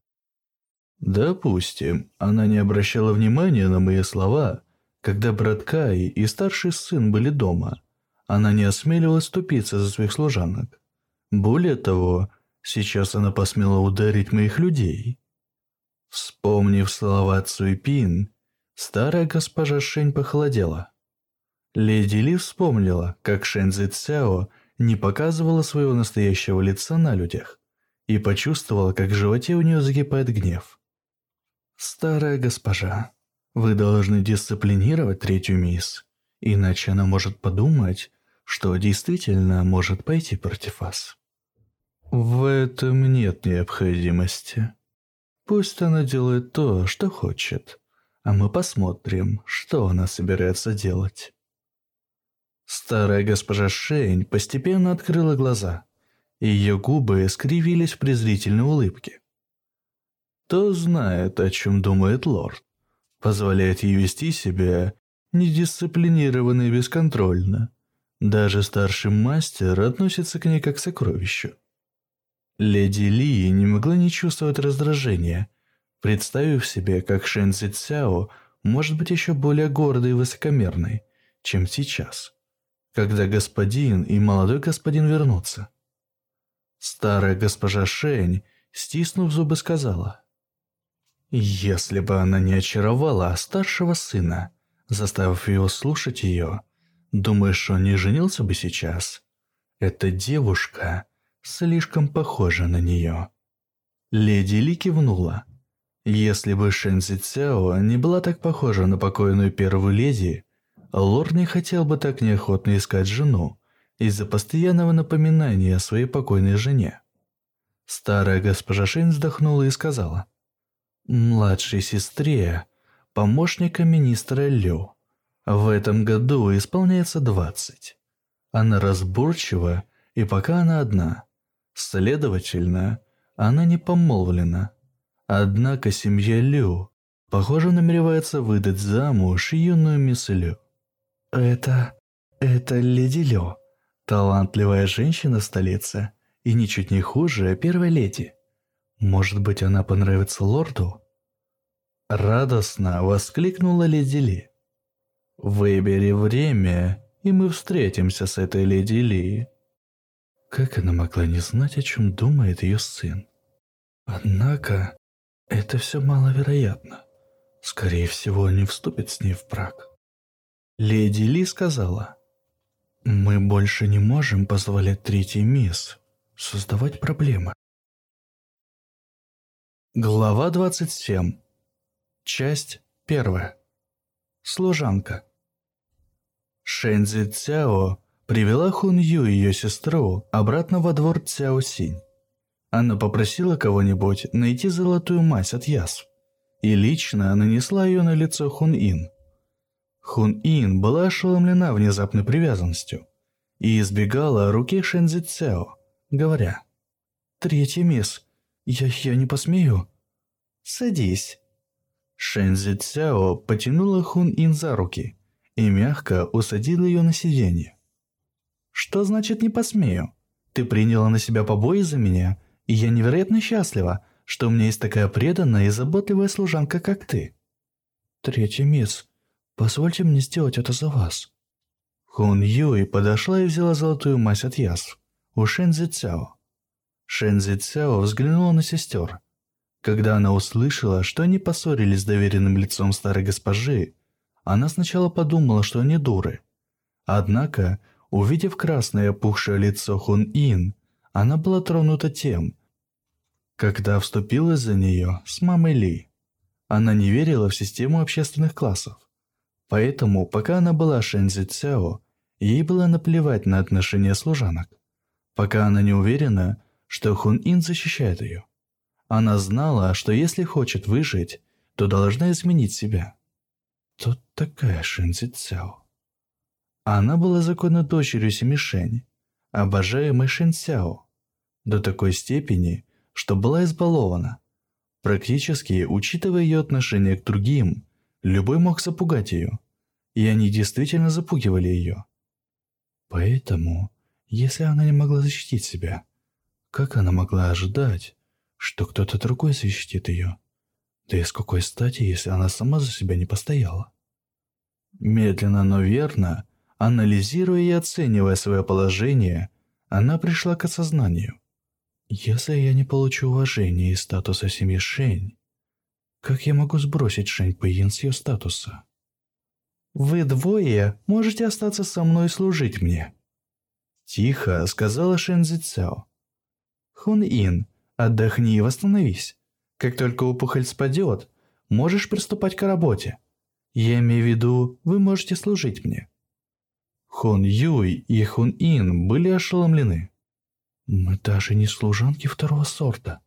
[SPEAKER 1] Допустим, она не обращала внимания на мои слова, когда брат Кай и старший сын были дома. Она не осмеливалась ступиться за своих служанок. Более того, сейчас она посмела ударить моих людей. Вспомнив слова Цуйпин, старая госпожа Шень похолодела. Леди Ли вспомнила, как Шэнзи Цяо не показывала своего настоящего лица на людях и почувствовала, как в животе у нее закипает гнев. «Старая госпожа, вы должны дисциплинировать третью мисс, иначе она может подумать, что действительно может пойти против вас». «В этом нет необходимости», Пусть она делает то, что хочет, а мы посмотрим, что она собирается делать. Старая госпожа Шейн постепенно открыла глаза, ее губы скривились в презрительной улыбке. То знает, о чем думает лорд, позволяет ей вести себя недисциплинированно и бесконтрольно. Даже старший мастер относится к ней как к сокровищу. Леди Ли не могла не чувствовать раздражения, представив себе, как Шэн Цзи Цяо может быть еще более гордой и высокомерной, чем сейчас, когда господин и молодой господин вернутся. Старая госпожа Шэнь, стиснув зубы, сказала, «Если бы она не очаровала старшего сына, заставив его слушать ее, думаешь, он не женился бы сейчас? Эта девушка...» слишком похожа на нее. Леди Ли кивнула. Если бы Шэн Цзяо не была так похожа на покойную первую леди, лорд не хотел бы так неохотно искать жену из-за постоянного напоминания о своей покойной жене. Старая госпожа Шэнь вздохнула и сказала, «Младшей сестре, помощника министра Лю, в этом году исполняется двадцать. Она разборчива, и пока она одна. Следовательно, она не помолвлена. Однако семья Лю, похоже, намеревается выдать замуж юную мисс Лю. Это... это леди Лю. Талантливая женщина в столице и ничуть не хуже первой леди. Может быть, она понравится лорду? Радостно воскликнула леди Ли. «Выбери время, и мы встретимся с этой леди Ли». Как она могла не знать, о чем думает ее сын? Однако, это все маловероятно. Скорее всего, он не вступит с ней в брак. Леди Ли сказала, «Мы больше не можем позволять третьей мисс создавать проблемы». Глава 27. Часть 1. Служанка. Шэнзи Цяо привела Хун Ю и ее сестру обратно во двор Цяо Синь. Она попросила кого-нибудь найти золотую мазь от язв и лично нанесла ее на лицо Хун Ин. Хун Ин была ошеломлена внезапной привязанностью и избегала руки Шэнзи Цяо, говоря «Третья мисс, я, я не посмею». «Садись». Шэнзи Цяо потянула Хун Ин за руки и мягко усадила ее на сиденье. «Что значит «не посмею»? Ты приняла на себя побои за меня и я невероятно счастлива, что у меня есть такая преданная и заботливая служанка, как ты. Третья мисс, позвольте мне сделать это за вас. Хун Юй подошла и взяла золотую мазь от язв у Шэнзи Цяо. Шэнзи Цяо взглянула на сестер. Когда она услышала, что они поссорились с доверенным лицом старой госпожи, она сначала подумала, что они дуры. Однако, увидев красное опухшее лицо Хун Ин, она была тронута тем, когда вступила за нее с мамой Ли. Она не верила в систему общественных классов. Поэтому, пока она была Шэнзи Цяо, ей было наплевать на отношения служанок. Пока она не уверена, что Хун Ин защищает ее. Она знала, что если хочет выжить, то должна изменить себя. Тут такая Шэнзи Цяо. Она была законной дочерью Семишень, обожаемой Шэн Цяо до такой степени, что была избалована. Практически, учитывая ее отношение к другим, любой мог запугать ее, и они действительно запугивали ее. Поэтому, если она не могла защитить себя, как она могла ожидать, что кто-то другой защитит ее? Да и с какой стати, если она сама за себя не постояла? Медленно, но верно, анализируя и оценивая свое положение, она пришла к осознанию. Если я не получу уважения и статуса семьи Шень, как я могу сбросить Шень Пэйин с ее статуса? Вы двое можете остаться со мной и служить мне. Тихо сказала Шэн Цзяо. Хун Ин, отдохни и восстановись. Как только опухоль спадет, можешь приступать к работе. Я имею в виду, вы можете служить мне. Хун Юй и Хун Ин были ошеломлены. Мы даже не служанки второго сорта.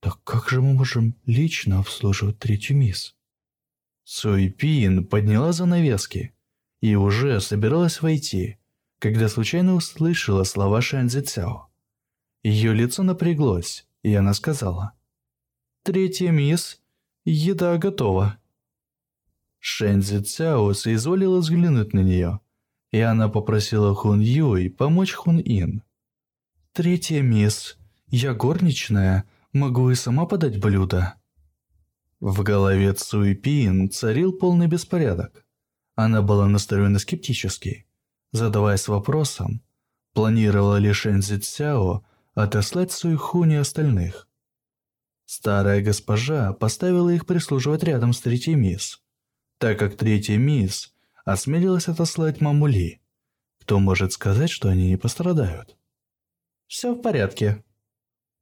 [SPEAKER 1] Так как же мы можем лично обслуживать третью мисс? Суйпин подняла занавески и уже собиралась войти, когда случайно услышала слова Шэнзи Цяо. Ее лицо напряглось, и она сказала. «Третья мисс, еда готова». Шэнзи Цяо соизволила взглянуть на нее, и она попросила Хун Юй помочь Хун Ин. «Третья мисс. Я горничная. Могу и сама подать блюдо». В голове Цуи Пин царил полный беспорядок. Она была настроена скептически, задаваясь вопросом, планировала ли Шэнзи Цяо отослать Хуни остальных. Старая госпожа поставила их прислуживать рядом с третьей мисс, так как третья мисс осмелилась отослать мамули. Кто может сказать, что они не пострадают? «Все в порядке».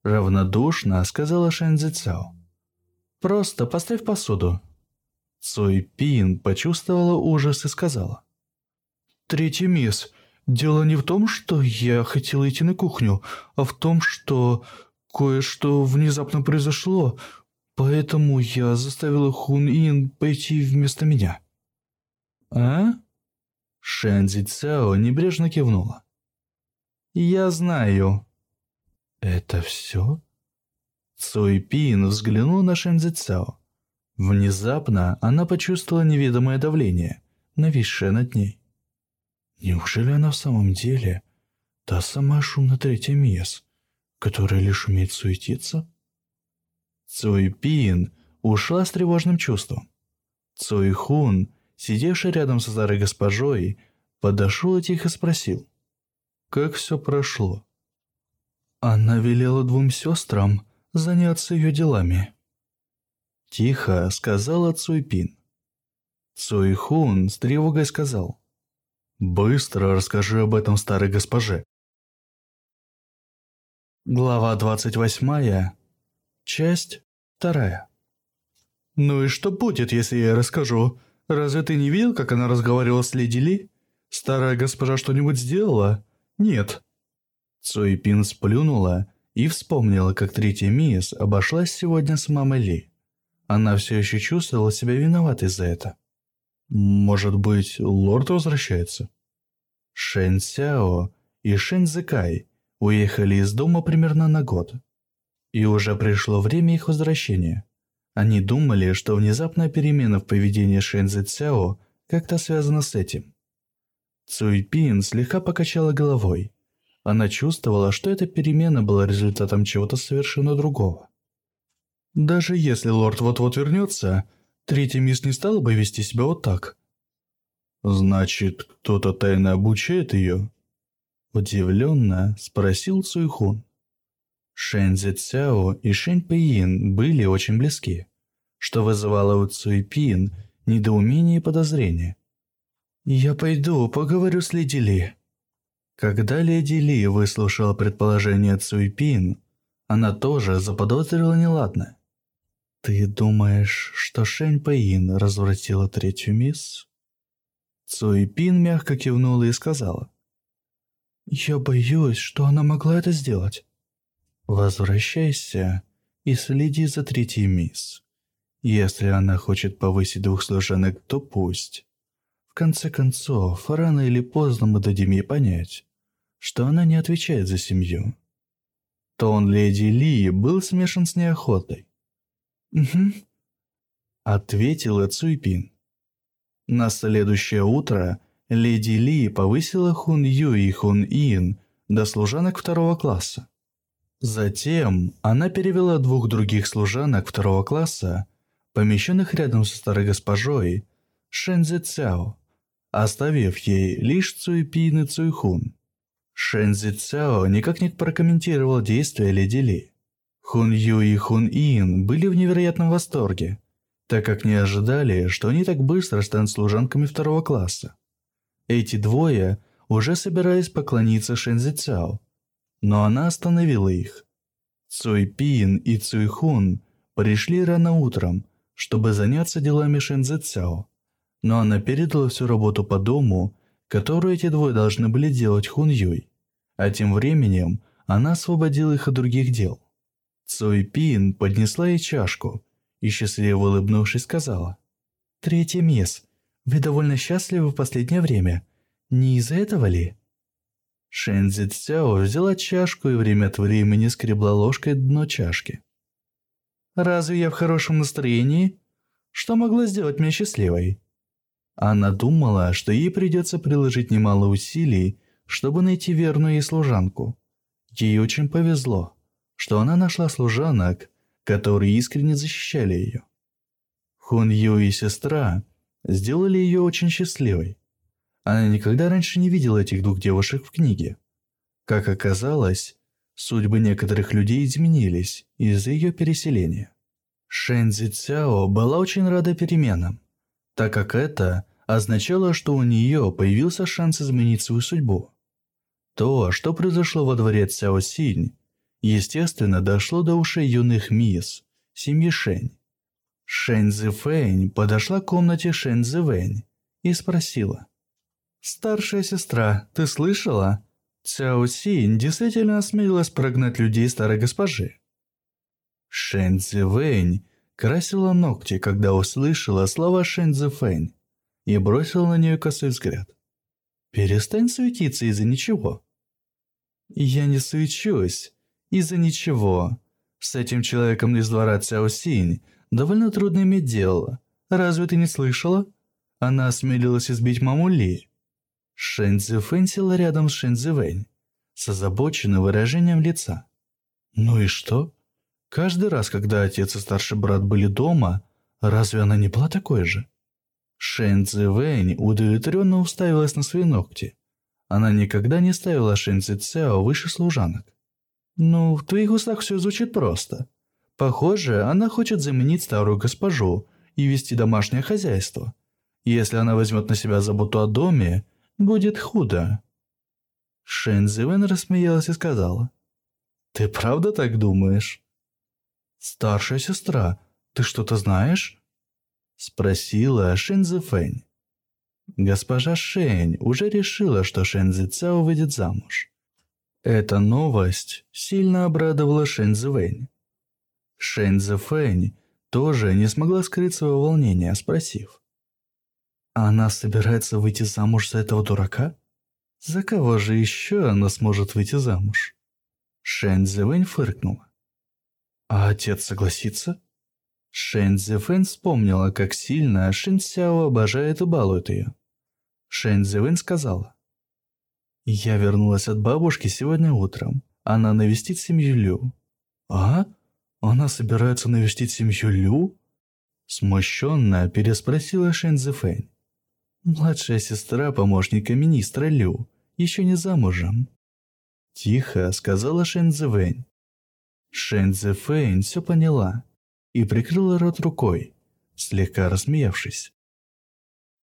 [SPEAKER 1] Равнодушно сказала Шэнзи Цао. «Просто поставь посуду». Цуй Пин почувствовала ужас и сказала. «Третий мисс, дело не в том, что я хотела идти на кухню, а в том, что кое-что внезапно произошло, поэтому я заставила Хун Ин пойти вместо меня». «А?» Шэнзи Цао небрежно кивнула. «Я знаю». «Это все?» Цуй Пин взглянул на Шэнзи Цао. Внезапно она почувствовала неведомое давление, нависшее над ней. Неужели она в самом деле та сама шумная третья Миес, которая лишь умеет суетиться? Цуй Пин ушла с тревожным чувством. Цуй Хун, сидевший рядом со старой госпожой, подошел и тихо спросил, как все прошло. Она велела двум сестрам заняться ее делами. Тихо сказала Цуйпин. Цуйхун с тревогой сказал. «Быстро расскажи об этом старой госпоже». Глава 28. Часть 2. «Ну и что будет, если я расскажу? Разве ты не видел, как она разговаривала с Леди Ли? Старая госпожа что-нибудь сделала? Нет». Цуйпин сплюнула и вспомнила, как третья Мисс обошлась сегодня с мамой Ли. Она все еще чувствовала себя виноватой за это. Может быть, лорд возвращается? Шэн Сяо и Шэн Зикай уехали из дома примерно на год. И уже пришло время их возвращения. Они думали, что внезапная перемена в поведении Шэн Цзяо как-то связана с этим. Цуй Пин слегка покачала головой. Она чувствовала, что эта перемена была результатом чего-то совершенно другого. Даже если лорд вот-вот вернется, третий мисс не стала бы вести себя вот так. Значит, кто-то тайно обучает ее? Удивленно спросил Цуйхун. Шэнь Цзэцяо и Шэнь Пэйин были очень близки, что вызывало у Цуйпин недоумение и подозрение. «Я пойду, поговорю с Леди Ли», когда леди Ли выслушала предположение Цуйпин, она тоже заподозрила неладное. «Ты думаешь, что Шэнь Пэйин развратила третью мисс?» Цуйпин мягко кивнула и сказала. «Я боюсь, что она могла это сделать. Возвращайся и следи за третьей мисс. Если она хочет повысить двух служанок, то пусть. Конце концов, рано или поздно мы дадим ей понять, что она не отвечает за семью. Тон леди Ли был смешан с неохотой. «Угу», — ответила Цуйпин. На следующее утро леди Ли повысила Хун Ю и Хун Ин до служанок второго класса. Затем она перевела двух других служанок второго класса, помещенных рядом со старой госпожой, Шэнзи Цяо, оставив ей лишь Цуйпин и Цуйхун. Шэнзи Цао никак не прокомментировал действия Леди Ли. Хун Ю и Хун Ин были в невероятном восторге, так как не ожидали, что они так быстро станут служанками второго класса. Эти двое уже собирались поклониться Шэнзи Цао, но она остановила их. Цуй Пин и Цуй Хун пришли рано утром, чтобы заняться делами Шэнзи Цао, но она передала всю работу по дому которую эти двое должны были делать Хун Юй. А тем временем она освободила их от других дел. Цой Пин поднесла ей чашку и, счастливо улыбнувшись, сказала. «Третья мисс, вы довольно счастливы в последнее время. Не из-за этого ли?» Шэнзи Цяо взяла чашку и время от времени скребла ложкой дно чашки. «Разве я в хорошем настроении? Что могло сделать меня счастливой?» Она думала, что ей придется приложить немало усилий, чтобы найти верную ей служанку. Ей очень повезло, что она нашла служанок, которые искренне защищали ее. Хун Ю и сестра сделали ее очень счастливой. Она никогда раньше не видела этих двух девушек в книге. Как оказалось, судьбы некоторых людей изменились из-за ее переселения. Шэнзи Цяо была очень рада переменам так как это означало, что у нее появился шанс изменить свою судьбу. То, что произошло во дворе Цяо Синь, естественно, дошло до ушей юных мисс, семьи Шэнь. Шэнь Зифэнь подошла к комнате Шэнь Зивэнь и спросила. «Старшая сестра, ты слышала? Цяо Синь действительно осмелилась прогнать людей старой госпожи». Шэнь Зивэнь красила ногти, когда услышала слова Шэнь Зифэнь и бросила на нее косой взгляд. «Перестань суетиться из-за ничего». «Я не суечусь из-за ничего. С этим человеком из двора Цяо Синь довольно трудно иметь дело. Разве ты не слышала? Она осмелилась избить маму Ли». Шэнь Цзэфэнь села рядом с Шэнь Цзэвэнь с озабоченным выражением лица. «Ну и что? Каждый раз, когда отец и старший брат были дома, разве она не была такой же?» Шэнь Цзэвэнь удовлетворенно уставилась на свои ногти. Она никогда не ставила Шэнь Цзэцяо выше служанок. «Ну, в твоих устах все звучит просто. Похоже, она хочет заменить старую госпожу и вести домашнее хозяйство. Если она возьмет на себя заботу о доме, будет худо». Шэнь Цзэвэн рассмеялась и сказала. «Ты правда так думаешь?» «Старшая сестра, ты что-то знаешь?» Спросила Шэнь Цзэфэнь. Госпожа Шэнь уже решила, что Шэнь Цзэцао выйдет замуж. Эта новость сильно обрадовала Шэнь Цзэвэнь. Шэнь Цзэфэнь тоже не смогла скрыть своего волнения, спросив. «Она собирается выйти замуж за этого дурака? За кого же еще она сможет выйти замуж?» Шэнь Цзэвэнь фыркнула. «А отец согласится?» Шэнь Цзэфэн вспомнила, как сильно Шэнь Сяо обожает и балует ее. Шэнь Цзэвэн сказала. «Я вернулась от бабушки сегодня утром. Она навестит семью Лю». «А? Она собирается навестить семью Лю?» Смущенно переспросила Шэнь Цзэфэнь. «Младшая сестра помощника министра Лю, еще не замужем». Тихо сказала Шэнь Цзэвэнь. Шэнь Цзэфэнь все поняла и прикрыла рот рукой, слегка рассмеявшись.